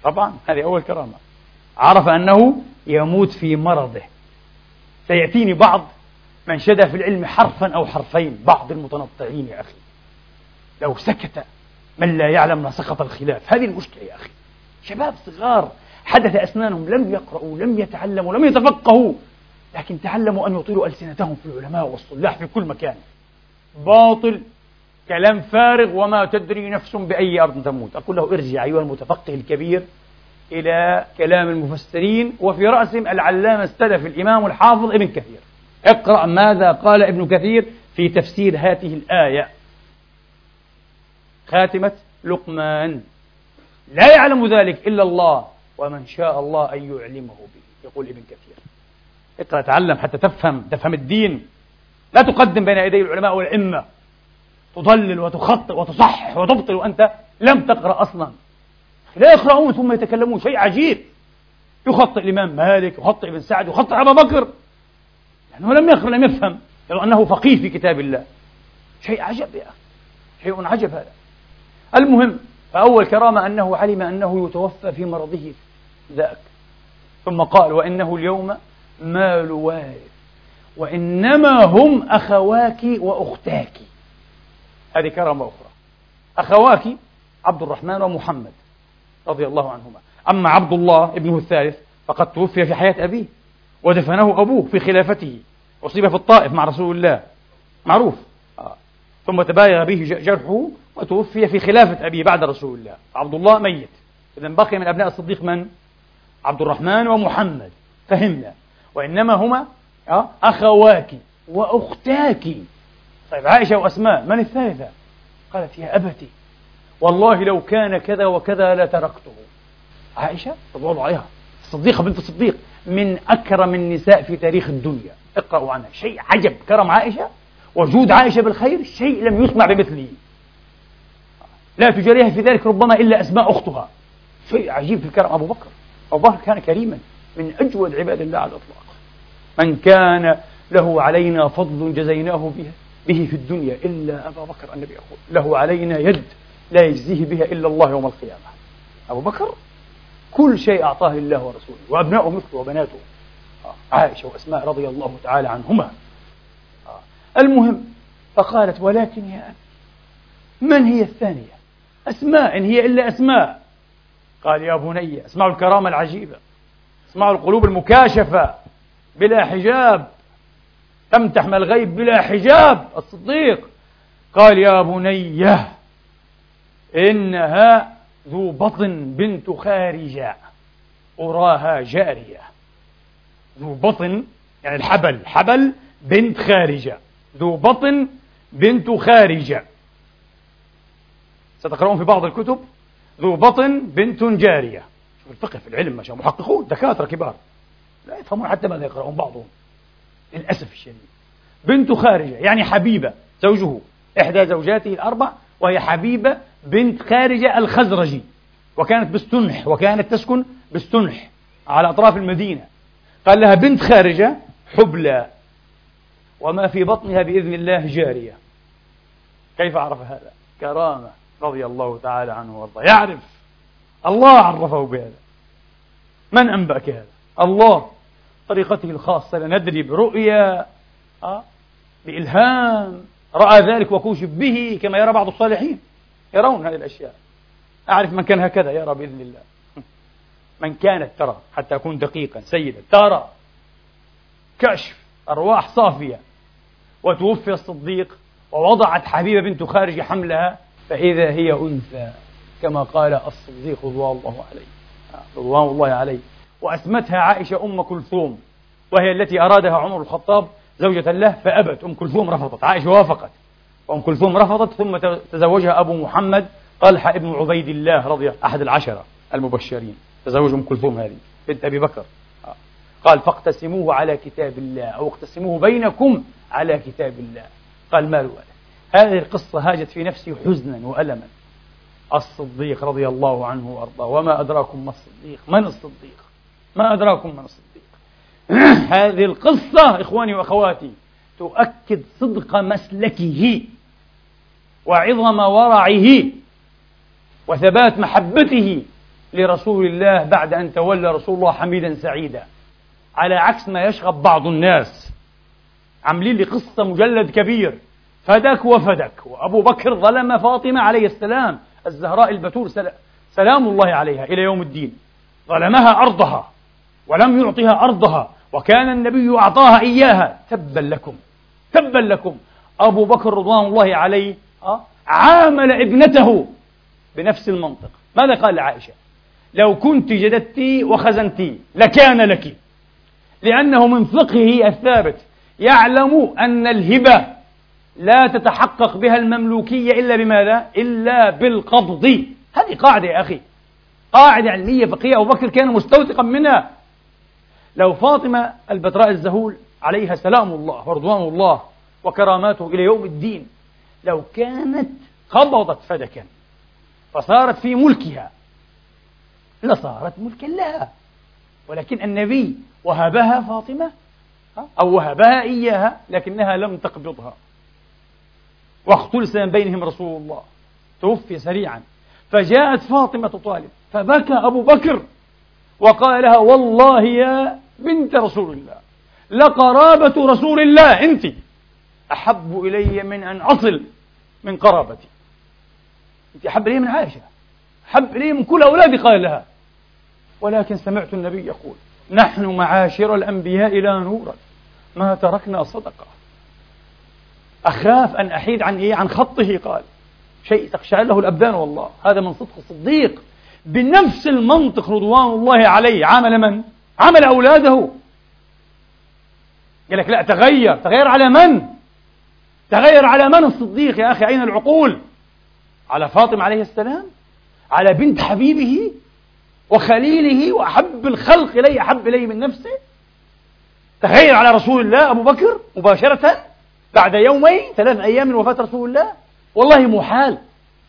Speaker 1: طبعا هذه أول كرامة. عرف أنه يموت في مرضه. سيأتيني بعض من شد في العلم حرفا أو حرفين بعض المتنطعين يا أخي. لو سكت من لا يعلم لسقط الخلاف. هذه المشكلة يا أخي. شباب صغار حدث أسنانهم لم يقرأوا لم يتعلموا لم يتفقهوا. لكن تعلموا أن يطيلوا ألسنتهم في العلماء والصلاح في كل مكان. باطل كلام فارغ وما تدري نفس بأي أرض تموت. أقول له ارجع أيها المتفقه الكبير إلى كلام المفسرين وفي رأسهم العلامة السلف الإمام الحافظ ابن كثير. اقرأ ماذا قال ابن كثير في تفسير هذه الآية. خاتمة لقمان. لا يعلم ذلك إلا الله ومن شاء الله أن يعلمه به يقول ابن كثير. اقرأ تعلم حتى تفهم تفهم الدين. لا تقدم بين يدي العلماء والأئمة. تضلل وتخطئ وتصحح وتبطل وأنت لم تقرأ أصلا. لا يقرؤون ثم يتكلمون شيء عجيب. يخطئ الإمام مالك يخطئ ابن سعد يخطئ أبا بكر. لأنه لم يقرأ لم يفهم. لو أنه فقيه في كتاب الله. شيء عجب يا أخي. شيء عجب هذا. المهم فأول كرامة أنه علم أنه يتوفى في مرضه ذاك. ثم قال وإنه اليوم مال وارث وإنما هم أخواك وأختاك. هذه كرامة أخرى. أخواك عبد الرحمن ومحمد رضي الله عنهما. أما عبد الله ابنه الثالث فقد توفي في حياة أبيه ودفنه أبوه في خلافته. أصيب في الطائف مع رسول الله. معروف. آه. ثم تبايغ به جرحه وتوفي في خلافة أبيه بعد رسول الله. عبد الله ميت. إذا بقي من أبناء الصديق من؟ عبد الرحمن ومحمد. فهمنا. وإنما هما آه، أخواك وأختاك. طيب عائشة وأسماء من الثالثة؟ قالت يا أبتي والله لو كان كذا وكذا لتركته عائشة رضي عليها الصديقة بنت الصديق من أكرم النساء في تاريخ الدنيا. اقرأوا عنها. شيء عجب. كرم عائشة وجود عائشة بالخير شيء لم يسمع بمثله. لا تجاريها في ذلك ربما إلا أسماء أختها. شيء عجيب في كرم أبو بكر أبو بكر كان كريما من أجود عباد الله على الإطلاق. من كان له علينا فضل جزيناه به به في الدنيا إلا أبا بكر النبي يقول له علينا يد لا يجزيه بها إلا الله يوم القيامة أبو بكر كل شيء أعطاه الله ورسوله وأبناؤه مثله وبناته آه. عائشة وأسماء رضي الله تعالى عنهما آه. المهم فقالت ولكن يا أبي من هي الثانية أسماء إن هي إلا أسماء قال يا بني اسمعوا الكرامة العجيبة اسمعوا القلوب المكاشفة بلا حجاب تمتح من الغيب بلا حجاب. الصديق قال يا بني إنها ذو بطن بنت خارجة أراها جارية. ذو بطن يعني الحبل حبل بنت خارجة ذو بطن بنت خارجة ستقرؤون في بعض الكتب؟ ذو بطن بنت جارية. شوف الفقه في العلم ما شاء محققون دكاترة كبار. لا يفهمون حتى ماذا يقرؤون بعضهم. للأسف الشديد. بنت خارجة يعني حبيبة زوجه إحدى زوجاته الأربع وهي حبيبة بنت خارجة الخزرجي. وكانت بستنح وكانت تسكن بستنح على أطراف المدينة. قال لها بنت خارجة حبلى. وما في بطنها بإذن الله جارية. كيف عرف هذا؟ كرامة رضي الله تعالى عنه وأرضاه. يعرف. الله عرفه بهذا. من أنبأك هذا؟ الله. طريقته الخاصة لا ندري برؤيا أه؟ بإلهام. رأى ذلك وكوشف به كما يرى بعض الصالحين. يرون هذه الأشياء. أعرف من كان هكذا يرى بإذن الله. من كانت ترى حتى أكون دقيقا سيدا ترى كشف أرواح صافية. وتوفي الصديق ووضعت حبيبة بنت خارج حملها فإذا هي أنثى كما قال الصديق رضوان الله عليه. رضوان الله عليه. وأسمتها عائشة أم كلثوم وهي التي أرادها عمر الخطاب زوجة له فأبت أم كلثوم رفضت. عائشة وافقت. وأم كلثوم رفضت ثم تزوجها أبو محمد طلحة ابن عبيد الله رضي أحد العشرة المبشرين. تزوج أم كلثوم هذه بنت أبي بكر. قال فاقتسموه على كتاب الله أو اقتسموه بينكم على كتاب الله. قال ما له هذه القصة هاجت في نفسي حزنا وألما. الصديق رضي الله عنه وأرضاه وما أدراكم ما الصديق؟ من الصديق؟ ما أدراكم من الصديق. [clears throat] هذه القصة إخواني وأخواتي تؤكد صدق مسلكه وعظم ورعه وثبات محبته لرسول الله بعد أن تولى رسول الله حميدا سعيدا. على عكس ما يشغب بعض الناس. عاملين لي قصة مجلد كبير. فدك وفدك. وأبو بكر ظلم فاطمة عليه السلام. الزهراء البتول سلام الله عليها إلى يوم الدين. ظلمها أرضها ولم يعطها أرضها وكان النبي أعطاها إياها. تبا لكم تبا لكم. أبو بكر رضوان الله عليه آه، عامل ابنته بنفس المنطق ماذا قال لعائشة لو كنت جددتي وخزنتي لكان لك. لأنه من فقهه الثابت يعلم أن الهبة لا تتحقق بها المملوكية إلا بماذا؟ إلا بالقبض. هذه قاعدة يا أخي. قاعدة علمية فقهية. أبو بكر كان مستوثقا منها. لو فاطمة البتراء الزهول عليها سلام الله ورضوان الله وكراماته إلى يوم الدين لو كانت قبضت فدكا فصارت في ملكها لصارت ملكا لها. ولكن النبي وهبها فاطمة أو وهبها إياها لكنها لم تقبضها. واختلس من بينهم رسول الله توفي سريعا. فجاءت فاطمة تطالب فبكى أبو بكر وقال لها والله يا بنت رسول الله. لقرابة رسول الله أنت. أحب إلي من أن أصل من قرابتي. أنت أحب إلي من عائشة. أحب إلي من كل أولادي قال لها. ولكن سمعت النبي يقول نحن معاشر الأنبياء لا نورا ما تركنا صدقة. أخاف أن أحيد عن إيه؟ عن خطه قال. شيء تخشع له الأبدان والله. هذا من صدق الصديق. بنفس المنطق رضوان الله عليه. عامل من؟ عمل أولاده. قال لك لا تغير. تغير على من؟ تغير على من الصديق يا أخي؟ أين العقول؟ على فاطمة عليه السلام؟ على بنت حبيبه وخليله وأحب الخلق إليه أحب إليه من نفسه؟ تغير على رسول الله أبو بكر مباشرة بعد يومين ثلاث أيام من وفاة رسول الله؟ والله محال.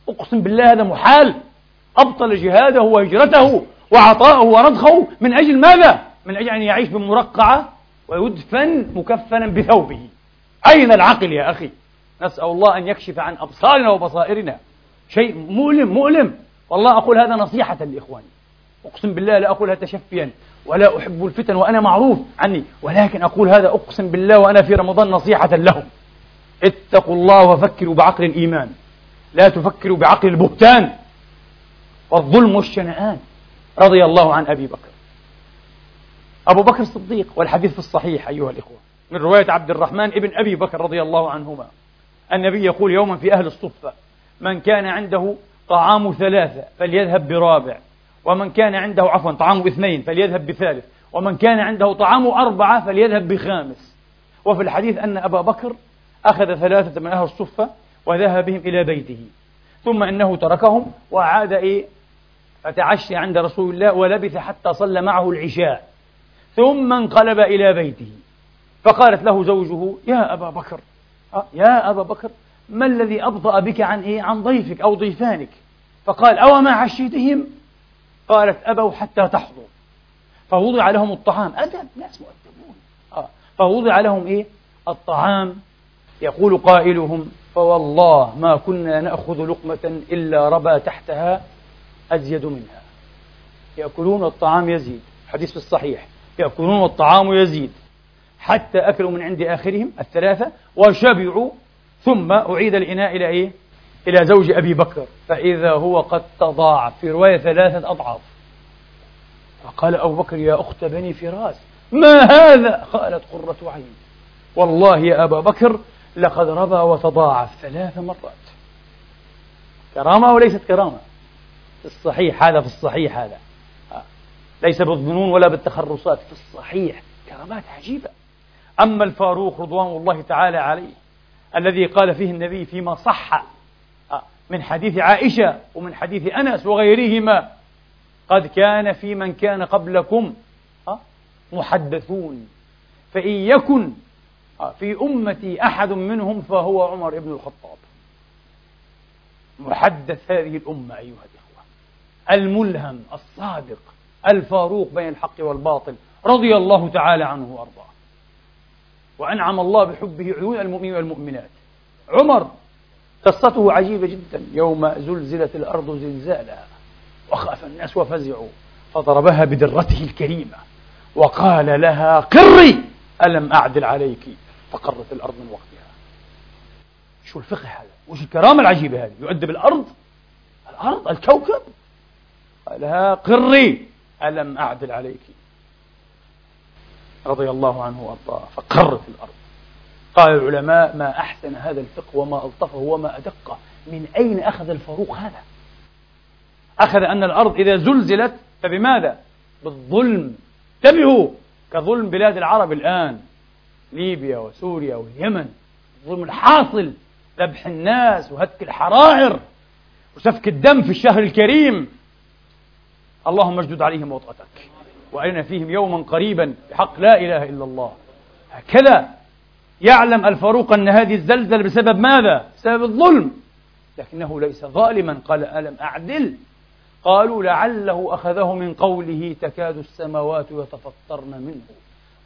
Speaker 1: أقسم بالله هذا محال. أبطل جهاده وهجرته. وعطاءه ورضخه من أجل ماذا؟ من أجل أن يعيش بمرقعة ويدفن مكفنا بثوبه. أين العقل يا أخي؟ نسأل الله أن يكشف عن أبصارنا وبصائرنا. شيء مؤلم مؤلم. والله أقول هذا نصيحة لإخواني. أقسم بالله لا أقولها تشفيا ولا أحب الفتن وأنا معروف عني ولكن أقول هذا أقسم بالله وأنا في رمضان نصيحة لهم. اتقوا الله وفكروا بعقل الإيمان. لا تفكروا بعقل البهتان. والظلم والشنآن. رضي الله عن أبي بكر. أبو بكر الصديق والحديث في الصحيح أيها الإخوة. من رواية عبد الرحمن ابن أبي بكر رضي الله عنهما. النبي يقول يوما في أهل الصفة من كان عنده طعام ثلاثة فليذهب برابع ومن كان عنده عفوا طعام اثنين فليذهب بثالث ومن كان عنده طعام أربعة فليذهب بخامس. وفي الحديث أن أبا بكر أخذ ثلاثة من أهل الصفة وذهب بهم إلى بيته ثم إنه تركهم وعاد إيه؟ فتعشى عند رسول الله ولبث حتى صلى معه العشاء. ثم انقلب إلى بيته. فقالت له زوجه يا أبا بكر آه، يا أبا بكر ما الذي أبطأ بك عن إيه؟ عن ضيفك أو ضيفانك؟ فقال أو ما عشيتهم؟ قالت أبوا حتى تحضر. فوضع لهم الطعام. أدب ناس مؤدبون. آه. فوضع لهم إيه؟ الطعام. يقول قائلهم فوالله ما كنا نأخذ لقمة إلا ربى تحتها أزيد منها. يأكلون والطعام يزيد. حديث في الصحيح. يأكلون والطعام يزيد. حتى أكلوا من عند آخرهم الثلاثة وشبعوا. ثم أعيد الإناء إلى إيه؟ إلى زوج أبي بكر. فإذا هو قد تضاعف. في رواية ثلاثة أضعاف. فقال أبو بكر يا أخت بني فراس ما هذا؟ قالت قرة عين. والله يا أبا بكر لقد ربى وتضاعف ثلاث مرات. كرامة وليست كرامة. الصحيح هذا في الصحيح هذا. ليس بالظنون ولا بالتخرصات في الصحيح. كرامات عجيبة. أما الفاروق رضوان الله تعالى عليه الذي قال فيه النبي فيما صح من حديث عائشة ومن حديث أنس وغيرهما قد كان في من كان قبلكم محدثون. فإن يكن في أمتي أحد منهم فهو عمر بن الخطاب. محدث هذه الأمة أيها الإخوة. الملهم الصادق الفاروق بين الحق والباطل رضي الله تعالى عنه وأرضاه. وأنعم الله بحبه عيون المؤمنين والمؤمنات. عمر قصته عجيبة جدا. يوم زلزلت الأرض زلزالها وخاف الناس وفزعوا فضربها بدرته الكريمة وقال لها قري ألم أعدل عليك؟ فقرت الأرض من وقتها. شو الفقه هذا؟ وش الكرامة العجيبة هذه؟ يؤدب الأرض؟ الأرض؟ الكوكب؟ قالها قري ألم أعدل عليك؟ رضي الله عنه وأرضاه فقرت الأرض. قال العلماء ما أحسن هذا الفقه وما ألطفه وما أدقه من أين أخذ الفاروق هذا؟ أخذ أن الأرض إذا زلزلت فبماذا؟ بالظلم. انتبهوا كظلم بلاد العرب الآن ليبيا وسوريا واليمن. الظلم الحاصل ذبح الناس وهتك الحرائر وسفك الدم في الشهر الكريم. اللهم اجدد عليهم وطأتك. وأرنا فيهم يوما قريبا بحق لا إله إلا الله. هكذا يعلم الفاروق أن هذه الزلزلة بسبب ماذا؟ بسبب الظلم. لكنه ليس ظالما. قال ألم أعدل؟ قالوا لعله أخذه من قوله تكاد السماوات يتفطرن منه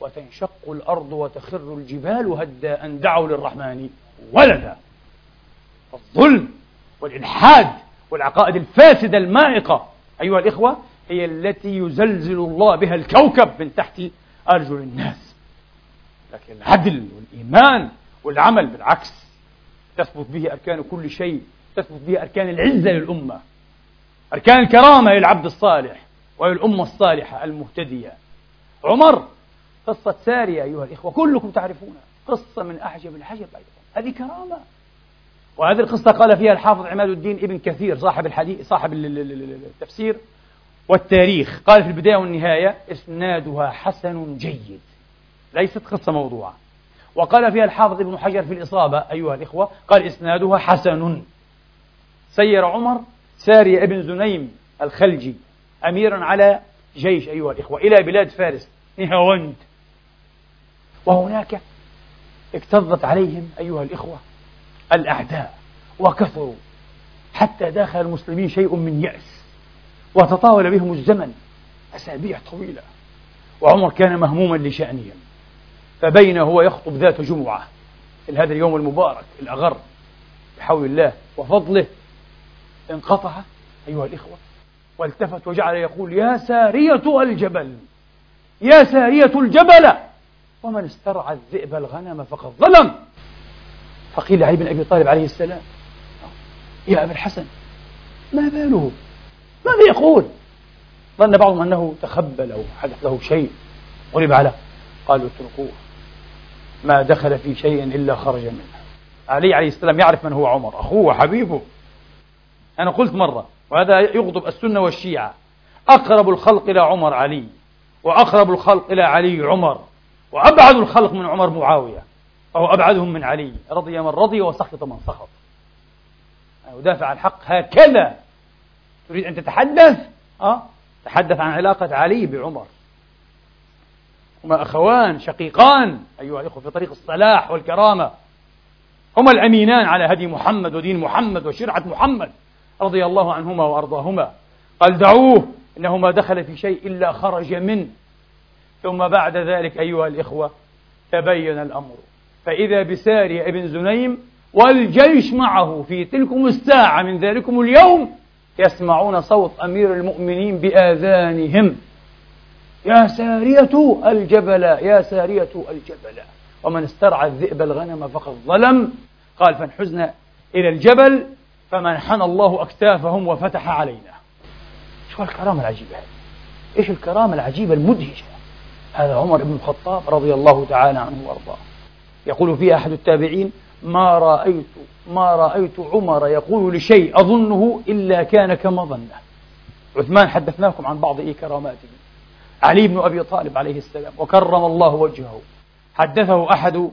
Speaker 1: وتنشق الأرض وتخر الجبال هدا أن دعوا للرحمن ولدا. الظلم والإلحاد والعقائد الفاسدة المائقة أيها الإخوة هي التي يزلزل الله بها الكوكب من تحت أرجل الناس. لكن العدل والإيمان والعمل بالعكس. تثبت به أركان كل شيء. تثبت به أركان العزة للأمة. أركان الكرامة للعبد الصالح وللأمة الصالحة المهتدية. عمر قصة سارية أيها الإخوة كلكم تعرفونها. قصة من أعجب العجب أيضا. هذه كرامة. وهذه القصة قال فيها الحافظ عماد الدين ابن كثير صاحب الحديث صاحب التفسير والتاريخ. قال في البداية والنهاية إسنادها حسن جيد. ليست قصة موضوعة. وقال فيها الحافظ ابن حجر في الإصابة أيها الإخوة قال إسنادها حسن. سير عمر ساري ابن زنيم الخلجي أميرا على جيش أيها الإخوة إلى بلاد فارس نهاوند وهناك اكتظت عليهم أيها الإخوة الأعداء وكثروا. حتى داخل المسلمين شيء من يأس. وتطاول بهم الزمن أسابيع طويلة. وعمر كان مهموما لشأنهم. فبين هو يخطب ذات جمعة. هذا اليوم المبارك الأغر بحول الله وفضله انقطع أيها الإخوة. والتفت وجعل يقول يا سارية الجبل يا سارية الجبل ومن استرعى الذئب الغنم فقد ظلم. فقيل لعلي بن أبي طالب عليه السلام يا أبا الحسن ما باله؟ ماذا يقول؟ ظن بعضهم أنه تخبل أو حدث له شيء غلب على قالوا اتركوه ما دخل في شيء إلا خرج منه. علي عليه السلام يعرف من هو عمر أخوه وحبيبه. أنا قلت مرة وهذا يغضب السنة والشيعة أقرب الخلق إلى عمر علي وأقرب الخلق إلى علي عمر وأبعد الخلق من عمر معاوية. أو أبعدهم من علي رضي من رضي وسخط من سخط. ودافع الحق هكذا. تريد أن تتحدث؟ أه؟ تحدث عن علاقة علي بعمر. هما أخوان شقيقان أيها الإخوة في طريق الصلاح والكرامة. هما الأمينان على هدي محمد ودين محمد وشرعة محمد رضي الله عنهما وأرضاهما. قال دعوه إنه ما دخل في شيء إلا خرج منه. ثم بعد ذلك أيها الإخوة تبين الأمر. فإذا بساري ابن زنيم والجيش معه في تلكم الساعة من ذلكم اليوم يسمعون صوت أمير المؤمنين بآذانهم. يا سارية الجبل يا سارية الجبل. ومن استرعى الذئب الغنم فقد ظلم. قال فانحزنا إلى الجبل فمنحنا الله أكتافهم وفتح علينا. شو الكرامة العجيبة؟ إيش الكرامة العجيبة المدهشة؟ هذا عمر بن الخطاب رضي الله تعالى عنه وأرضاه. يقول فيه أحد التابعين ما رأيت ما رأيت عمر يقول لشيء أظنه إلا كان كما ظنه. عثمان حدثناكم عن بعض إيه كراماته علي بن أبي طالب عليه السلام وكرم الله وجهه. حدثه أحد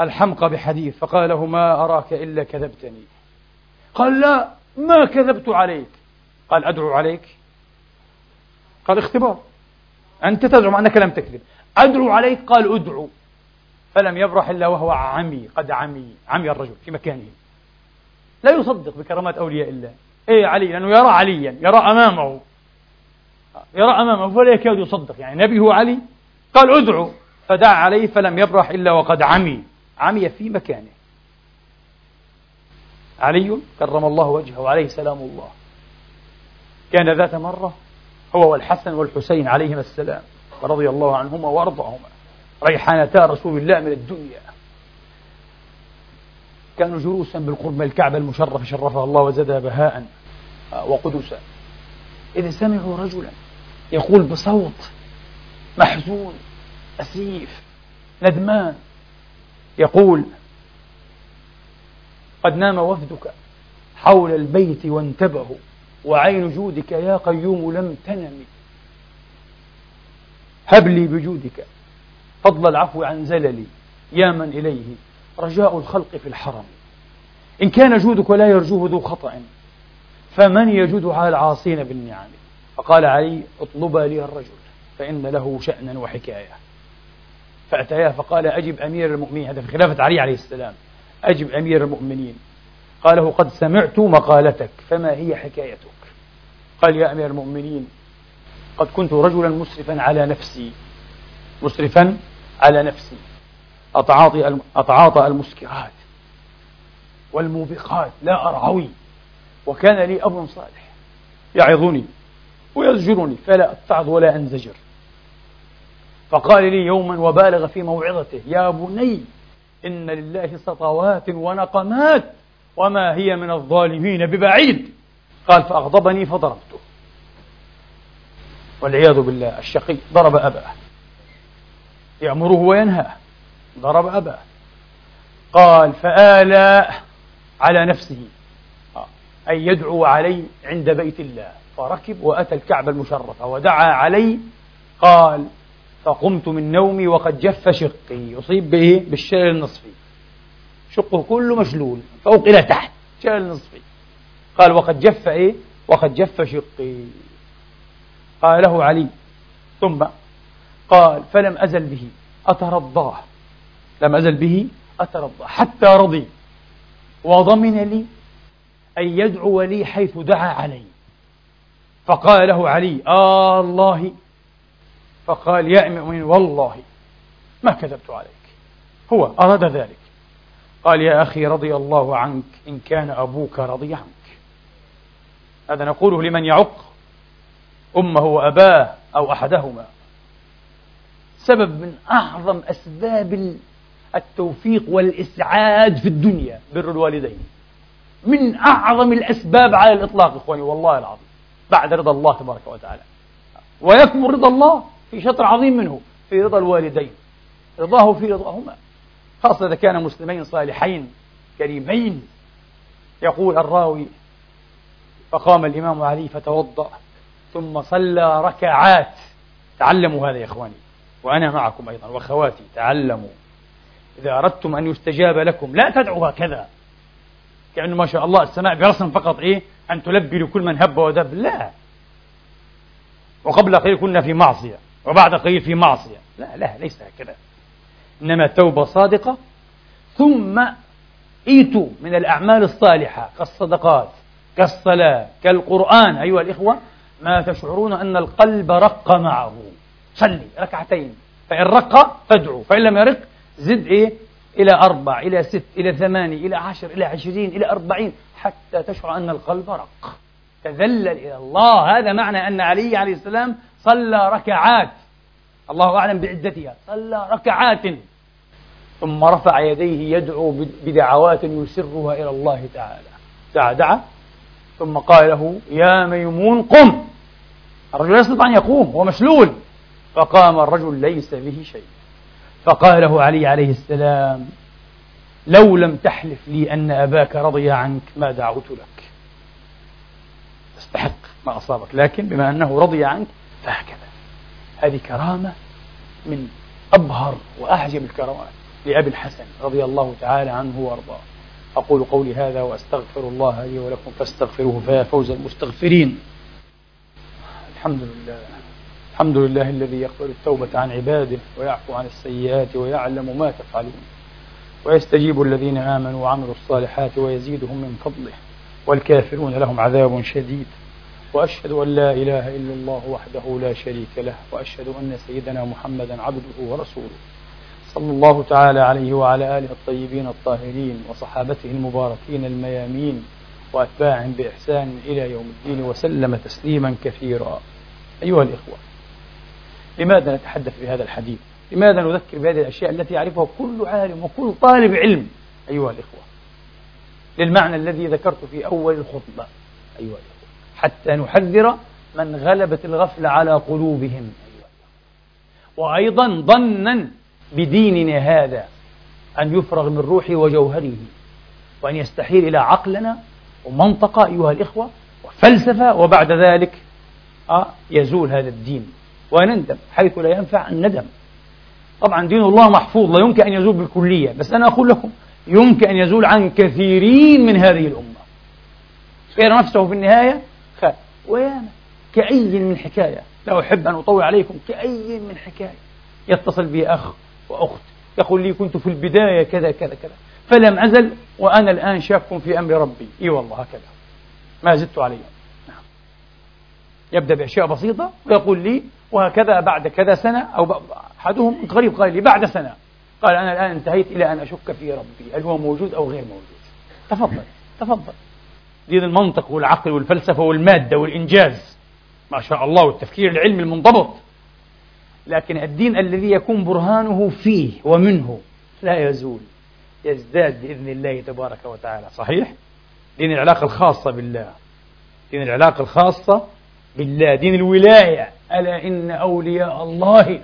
Speaker 1: الحمقى بحديث فقال له ما أراك إلا كذبتني. قال لا ما كذبت عليك. قال أدعو عليك. قال اختبار. أنت تزعم أنك لم تكذب. أدعو عليك. قال أدعو. فلم يبرح إلا وهو عمي قد عمي عمي الرجل في مكانه. لا يصدق بكرامات أولياء الله. إيه علي؟ لأنه يرى عليا يرى أمامه. يرى أمامه فلا يكاد يصدق. يعني نبي هو علي قال ادعو. فدعا عليه فلم يبرح إلا وقد عمي. عمي في مكانه. علي كرم الله وجهه عليه سلام الله. كان ذات مرة هو والحسن والحسين عليهما السلام ورضي الله عنهما وأرضاهما. ريحانتا رسول الله من الدنيا. كانوا جلوسا بالقرب من الكعبة المشرفة شرفها الله وزادها بهاء وقدسا. إذا سمعوا رجلا يقول بصوت محزون أسيف ندمان. يقول قد نام وفدك حول البيت وانتبهوا وعين جودك يا قيوم لم تنم. هب لي بجودك فضل العفو عن زللي. يا من إليه. رجاء الخلق في الحرم. إن كان جودك لا يرجوه ذو خطأ. فمن يجود على العاصين بالنعم؟ فقال علي اطلبا لي الرجل فإن له شأنا وحكاية. فأتياه فقال أجب أمير المؤمنين. هذا في خلافة علي عليه السلام. أجب أمير المؤمنين. قال له قد سمعت مقالتك فما هي حكايتك؟ قال يا أمير المؤمنين قد كنت رجلا مسرفا على نفسي. مسرفا على نفسي. أتعاطي أتعاطى المسكرات والموبقات. لا أرعوي. وكان لي أب صالح يعظني ويزجرني فلا أتعظ ولا أنزجر. فقال لي يوما وبالغ في موعظته يا بني إن لله سطوات ونقمات وما هي من الظالمين ببعيد. قال فأغضبني فضربته. والعياذ بالله الشقي ضرب أباه. يأمره وينهاه ضرب أباه قال فآلى على نفسه. أن يدعو علي عند بيت الله. فركب وأتى الكعبة المشرفة ودعا علي. قال فقمت من نومي وقد جف شقي. يصيب به بالشلل النصفي. شقه كله مشلول. فوق إلى تحت. شلل نصفي قال وقد جف إيه؟ وقد جف شقي. قال له علي. ثم قال فلم أزل به أترضاه. لم أزل به أترضاه. حتى رضي. وضمن لي أن يدعو لي حيث دعا علي. فقال له علي آه الله. فقال يا أمين والله ما كذبت عليك. هو أراد ذلك. قال يا أخي رضي الله عنك إن كان أبوك رضي عنك. هذا نقوله لمن يعق أمه وأباه أو أحدهما. سبب من أعظم أسباب التوفيق والإسعاد في الدنيا بر الوالدين. من أعظم الأسباب على الإطلاق إخواني والله العظيم. بعد رضا الله تبارك وتعالى. ويكمل رضا الله في شطر عظيم منه في رضا الوالدين. رضاه في رضاهما. خاصة إذا كان مسلمين صالحين كريمين. يقول الراوي فقام الإمام علي فتوضأ ثم صلى ركعات. تعلموا هذا يا إخواني. وأنا معكم أيضا وأخواتي تعلموا. إذا أردتم أن يستجاب لكم لا تدعوا هكذا. كأنه ما شاء الله السماء برسم فقط إيه؟ أن تلبي لكل من هب ودب لا. وقبل قليل كنا في معصية وبعد قليل في معصية. لا لا ليس هكذا. إنما توبة صادقة. ثم إيتوا من الأعمال الصالحة كالصدقات كالصلاة كالقرآن. أيها الإخوة ما تشعرون أن القلب رق معه. صلي ركعتين. فإن رق فادعوا فإن لم يرق زد إيه؟ إلى أربع إلى ست إلى ثمانية إلى عشر إلى عشرين إلى أربعين حتى تشعر أن القلب رق. تذلل إلى الله. هذا معنى أن علي عليه السلام صلى ركعات. الله أعلم بعدتها. صلى ركعات. ثم رفع يديه يدعو بدعوات يسرها إلى الله تعالى. دعا دعا. ثم قال له يا ميمون قم. الرجل يستطيع أن يقوم. هو مشلول. فقام الرجل ليس به شيء. فقال له علي عليه السلام لو لم تحلف لي أن أباك رضي عنك ما دعوت لك. تستحق ما أصابك لكن بما أنه رضي عنك فهكذا. هذه كرامة من أبهر وأعجب الكرامات لأبي الحسن رضي الله تعالى عنه وأرضاه. أقول قولي هذا وأستغفر الله لي ولكم فاستغفروه فيا فوز المستغفرين. الحمد لله. الحمد لله الذي يقبل التوبة عن عباده ويعفو عن السيئات ويعلم ما تفعلون ويستجيب الذين آمنوا وعملوا الصالحات ويزيدهم من فضله والكافرون لهم عذاب شديد وأشهد أن لا إله إلا الله وحده لا شريك له وأشهد أن سيدنا محمدا عبده ورسوله صلى الله تعالى عليه وعلى آله الطيبين الطاهرين وصحابته المباركين الميامين وأتباعهم بإحسان إلى يوم الدين وسلم تسليما كثيرا. أيها الإخوة لماذا نتحدث بهذا الحديث؟ لماذا نذكر بهذه الأشياء التي يعرفها كل عالم وكل طالب علم؟ أيها الإخوة للمعنى الذي ذكرت في أول الخطبة أيها الإخوة حتى نحذر من غلبت الغفلة على قلوبهم أيها وأيضا ظنا بديننا هذا أن يفرغ من روحه وجوهره وأن يستحيل إلى عقلنا ومنطقة أيها الإخوة وفلسفة وبعد ذلك آه يزول هذا الدين. ونندم حيث لا ينفع الندم. طبعا دين الله محفوظ لا يمكن أن يزول بالكلية بس أنا أقول لكم يمكن أن يزول عن كثيرين من هذه الأمة. يرى نفسه في النهاية خير. وياما كأي من حكاية. لا أحب أن أطول عليكم كأي من حكاية. يتصل بي أخ وأخت يقول لي كنت في البداية كذا كذا كذا. فلم أزل وأنا الآن شاك في أمر ربي. إي والله هكذا. ما زدت عليهم. يبدأ بأشياء بسيطة ويقول لي وهكذا بعد كذا سنة أو أحدهم قريب قال لي بعد سنة قال أنا الآن انتهيت إلى أن أشك في ربي هل هو موجود أو غير موجود؟ تفضل تفضل. دين المنطق والعقل والفلسفة والمادة والإنجاز ما شاء الله والتفكير العلمي المنضبط. لكن الدين الذي يكون برهانه فيه ومنه لا يزول يزداد بإذن الله تبارك وتعالى. صحيح؟ دين العلاقة الخاصة بالله دين العلاقة الخاصة بالله دين الولاية. ألا إن أولياء الله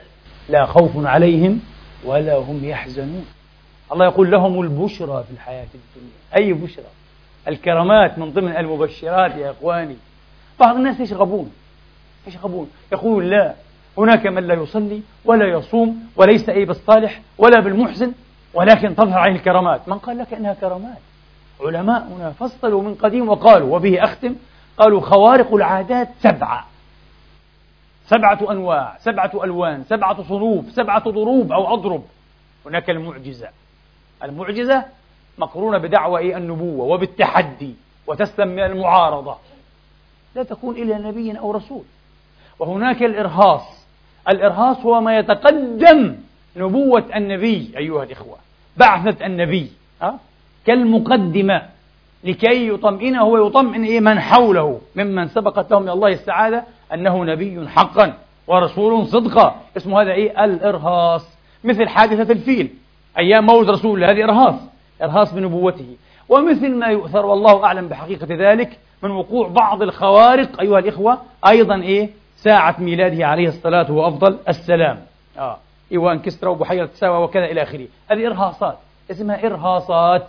Speaker 1: لا خوف عليهم ولا هم يحزنون. الله يقول لهم البشرى في الحياة الدنيا. أي بشرى؟ الكرامات من ضمن المبشرات يا إخواني. بعض الناس يشغبون؟ يشغبون؟ يقول لا هناك من لا يصلي ولا يصوم وليس أي بالصالح ولا بالمحسن ولكن تظهر عليه الكرامات. من قال لك إنها كرامات؟ علماؤنا فصلوا من قديم وقالوا وبه أختم قالوا خوارق العادات سبعة. سبعة أنواع سبعة ألوان سبعة صنوف سبعة ضروب أو أضرب. هناك المعجزة. المعجزة مقرونة بدعوى النبوة وبالتحدي وتسلم من المعارضة. لا تكون إلا نبي أو رسول. وهناك الإرهاص. الإرهاص هو ما يتقدم نبوة النبي أيها الإخوة. بعثة النبي؟ كالمقدمة. لكي يطمئنه ويطمئن إيه من حوله ممن سبقت لهم من الله السعادة أنه نبي حقا ورسول صدقا. اسمه هذا إيه؟ الإرهاص. مثل حادثة الفيل أيام مولد رسول الله هذه إرهاص إرهاص بنبوته. ومثل ما يؤثر والله أعلم بحقيقة ذلك من وقوع بعض الخوارق أيها الإخوة أيضا إيه؟ ساعة ميلاده عليه الصلاة وأفضل السلام. آه. إيوان كسرى وبحيرة ساوى وكذا إلى آخره. هذه إرهاصات. اسمها إرهاصات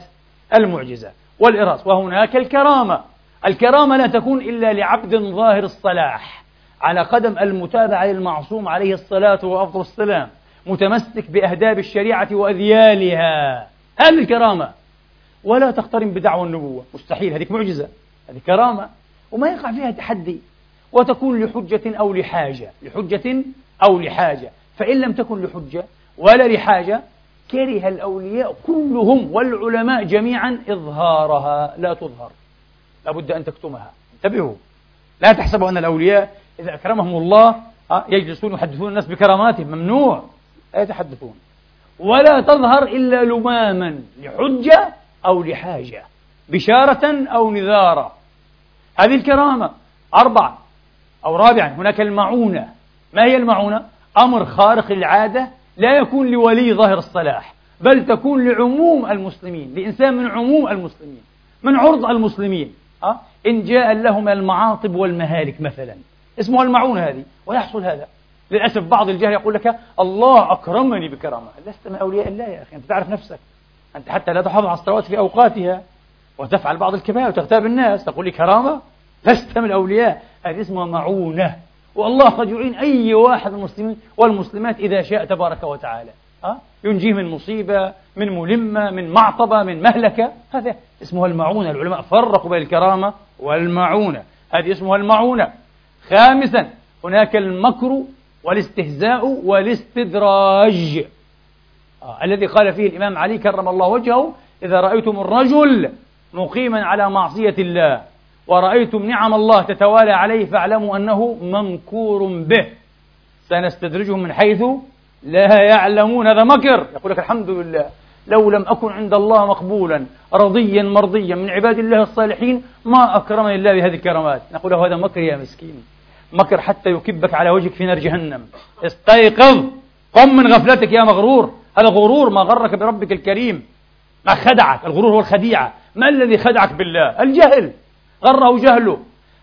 Speaker 1: المعجزة. والإرهاص وهناك الكرامة. الكرامة لا تكون إلا لعبد ظاهر الصلاح على قدم المتابعة للمعصوم عليه الصلاة وأفضل السلام متمسك بأهداب الشريعة وأذيالها. هذه الكرامة. ولا تقترن بدعوى النبوة. مستحيل هذيك معجزة. هذه كرامة. وما يقع فيها تحدي. وتكون لحجة أو لحاجة. لحجة أو لحاجة. فإن لم تكن لحجة ولا لحاجة كره الأولياء كلهم والعلماء جميعا إظهارها. لا تظهر. لابد أن تكتمها. انتبهوا. لا تحسبوا أن الأولياء إذا أكرمهم الله آه، يجلسون يحدثون الناس بكراماتهم ممنوع. لا يتحدثون. ولا تظهر إلا لماما لحجة أو لحاجة. بشارة أو نذارة. هذه الكرامة. أربعة. أو رابعا هناك المعونة. ما هي المعونة؟ أمر خارق للعادة لا يكون لولي ظاهر الصلاح بل تكون لعموم المسلمين لإنسان من عموم المسلمين من عرض المسلمين. أه؟ إن جاء لهم المعاطب والمهالك مثلا. اسمها المعونة هذه ويحصل هذا. للأسف بعض الجهل يقول لك الله أكرمني بكرامة. لست من أولياء الله يا أخي أنت تعرف نفسك. أنت حتى لا تحافظ على الصلوات في أوقاتها وتفعل بعض الكبائر وتغتاب الناس تقول لي كرامة؟ لست من الأولياء هذه اسمها معونة. والله قد يعين أي واحد من المسلمين والمسلمات إذا شاء تبارك وتعالى. أه؟ ينجيه من مصيبة من ملمة من معطبة من مهلكة. هذا اسمها المعونة. العلماء فرقوا بين الكرامة والمعونة. هذه اسمها المعونة. خامسا هناك المكر والاستهزاء والاستدراج. آه. الذي قال فيه الإمام علي كرم الله وجهه إذا رأيتم الرجل مقيما على معصية الله ورأيتم نعم الله تتوالى عليه فاعلموا أنه ممكور به. سنستدرجهم من حيث لا يعلمون هذا مكر. يقول لك الحمد لله لو لم أكن عند الله مقبولا رضيا مرضيا من عباد الله الصالحين ما أكرمني الله بهذه الكرامات. نقول له هذا مكر يا مسكين. مكر حتى يكبك على وجهك في نار جهنم. استيقظ. قم من غفلتك يا مغرور. هذا غرور ما غرك بربك الكريم. ما خدعك. الغرور هو الخديعة. ما الذي خدعك بالله؟ الجهل. غره جهله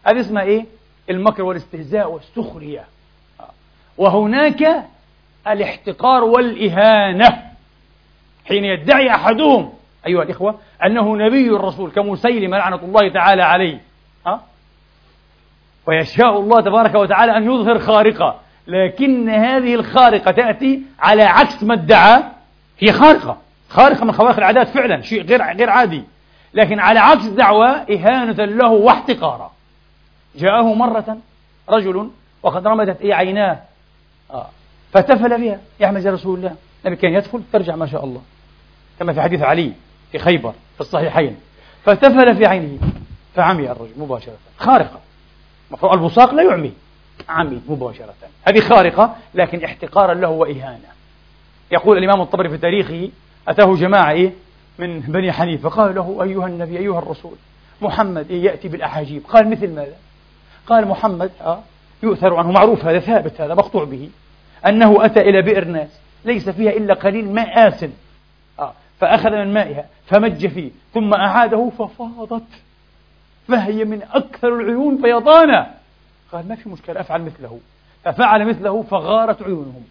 Speaker 1: هذه اسمها إيه؟ المكر والاستهزاء والسخرية. وهناك الاحتقار والإهانة. حين يدعي أحدهم أيها الإخوة أنه نبي الرسول كمسيلمة لعنة الله تعالى عليه؟ ويشاء الله تبارك وتعالى أن يظهر خارقة. لكن هذه الخارقة تأتي على عكس ما ادعى. هي خارقة. خارقة من خوارق العادات فعلا. شيء غير غير عادي. لكن على عكس الدعوة إهانة له واحتقارا. جاءه مرة رجل وقد رمدت إيه عيناه. آه. فتفل بها. زي رسول الله. النبي كان يدخل ترجع ما شاء الله. كما في حديث علي في خيبر في الصحيحين. فتفل في عينه. فعمي الرجل مباشرة. خارقة. مفروض البصاق لا يعمي. عمي مباشرة. هذه خارقة لكن احتقارا له وإهانة. يقول الإمام الطبري في تاريخه أتاه جماعة إيه؟ من بني حنيفة. قال له أيها النبي أيها الرسول محمد إيه يأتي بالأحاجيب. قال مثل ماذا؟ قال محمد آه يؤثر عنه. معروف هذا ثابت هذا مقطوع به. أنه أتى إلى بئر ناس ليس فيها إلا قليل ماء آسن. آه فأخذ من مائها فمج فيه ثم أعاده ففاضت. فهي من أكثر العيون فيضانا قال ما في مشكلة أفعل مثله. ففعل مثله فغارت عيونهم.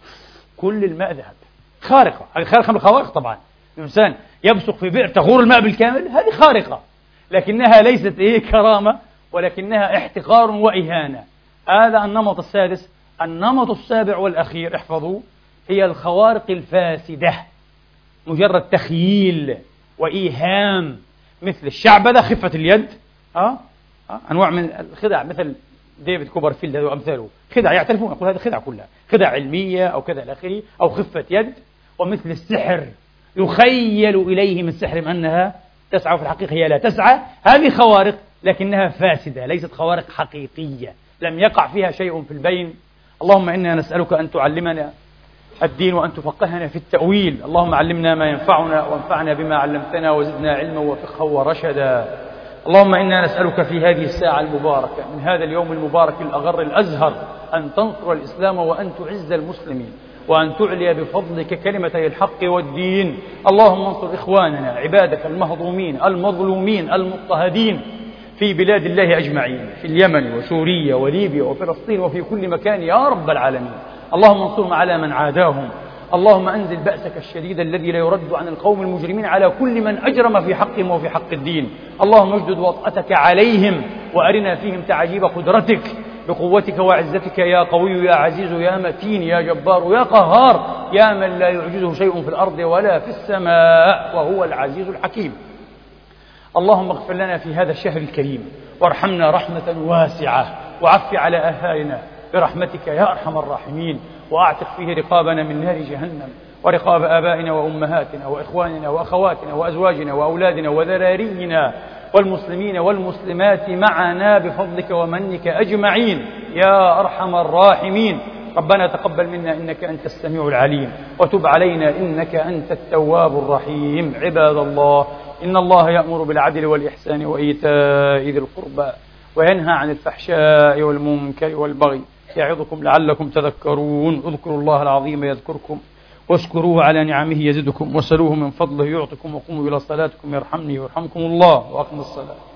Speaker 1: كل الماء ذهب. خارقة. هذه خارقة من الخوارق طبعا. الإنسان يبصق في بئر تغور الماء بالكامل هذه خارقة. لكنها ليست إيه كرامة ولكنها احتقار وإهانة. هذا النمط السادس. النمط السابع والأخير احفظوا هي الخوارق الفاسدة. مجرد تخييل وإيهام مثل الشعبذة خفة اليد. أه؟ أه؟ أنواع من الخدع مثل ديفيد كوبرفيلد وأمثاله خدع يعترفون يقول هذه خدع كلها خدع علمية أو كذا إلى آخره أو خفة يد ومثل السحر. يخيل إليه من السحر أنها تسعى في الحقيقة هي لا تسعى. هذه خوارق لكنها فاسدة ليست خوارق حقيقية. لم يقع فيها شيء في البين. اللهم إنا نسألك أن تعلمنا الدين وأن تفقهنا في التأويل. اللهم علمنا ما ينفعنا وانفعنا بما علمتنا وزدنا علما وفقها ورشدا. اللهم إنا نسألك في هذه الساعة المباركة من هذا اليوم المبارك الأغر الأزهر أن تنصر الإسلام وأن تعز المسلمين. وأن تعلي بفضلك كلمتي الحق والدين. اللهم انصر إخواننا عبادك المهضومين المظلومين المضطهدين في بلاد الله أجمعين في اليمن وسوريا وليبيا وفلسطين وفي كل مكان يا رب العالمين. اللهم انصرهم على من عاداهم. اللهم أنزل بأسك الشديد الذي لا يرد عن القوم المجرمين على كل من أجرم في حقهم وفي حق الدين. اللهم اجدد وطأتك عليهم وأرنا فيهم تعجيب قدرتك. بقوتك وعزتك يا قوي يا عزيز يا متين يا جبار يا قهار يا من لا يعجزه شيء في الأرض ولا في السماء وهو العزيز الحكيم. اللهم اغفر لنا في هذا الشهر الكريم وارحمنا رحمة واسعة وعف على أهالنا برحمتك يا أرحم الراحمين وأعتق فيه رقابنا من نار جهنم ورقاب آبائنا وأمهاتنا وإخواننا وأخواتنا وأزواجنا وأولادنا وذرارينا والمسلمين والمسلمات معنا بفضلك ومنك أجمعين. يا أرحم الراحمين. ربنا تقبل منا إنك أنت السميع العليم. وتب علينا إنك أنت التواب الرحيم. عباد الله إن الله يأمر بالعدل والإحسان وإيتاء ذي القربى وينهى عن الفحشاء والمنكر والبغي. يعظكم لعلكم تذكرون. اذكروا الله العظيم يذكركم. واشكروه على نعمه يزدكم وسلوه من فضله يعطكم وقوموا إلى صلاتكم يرحمني ويرحمكم الله وأقم الصلاة.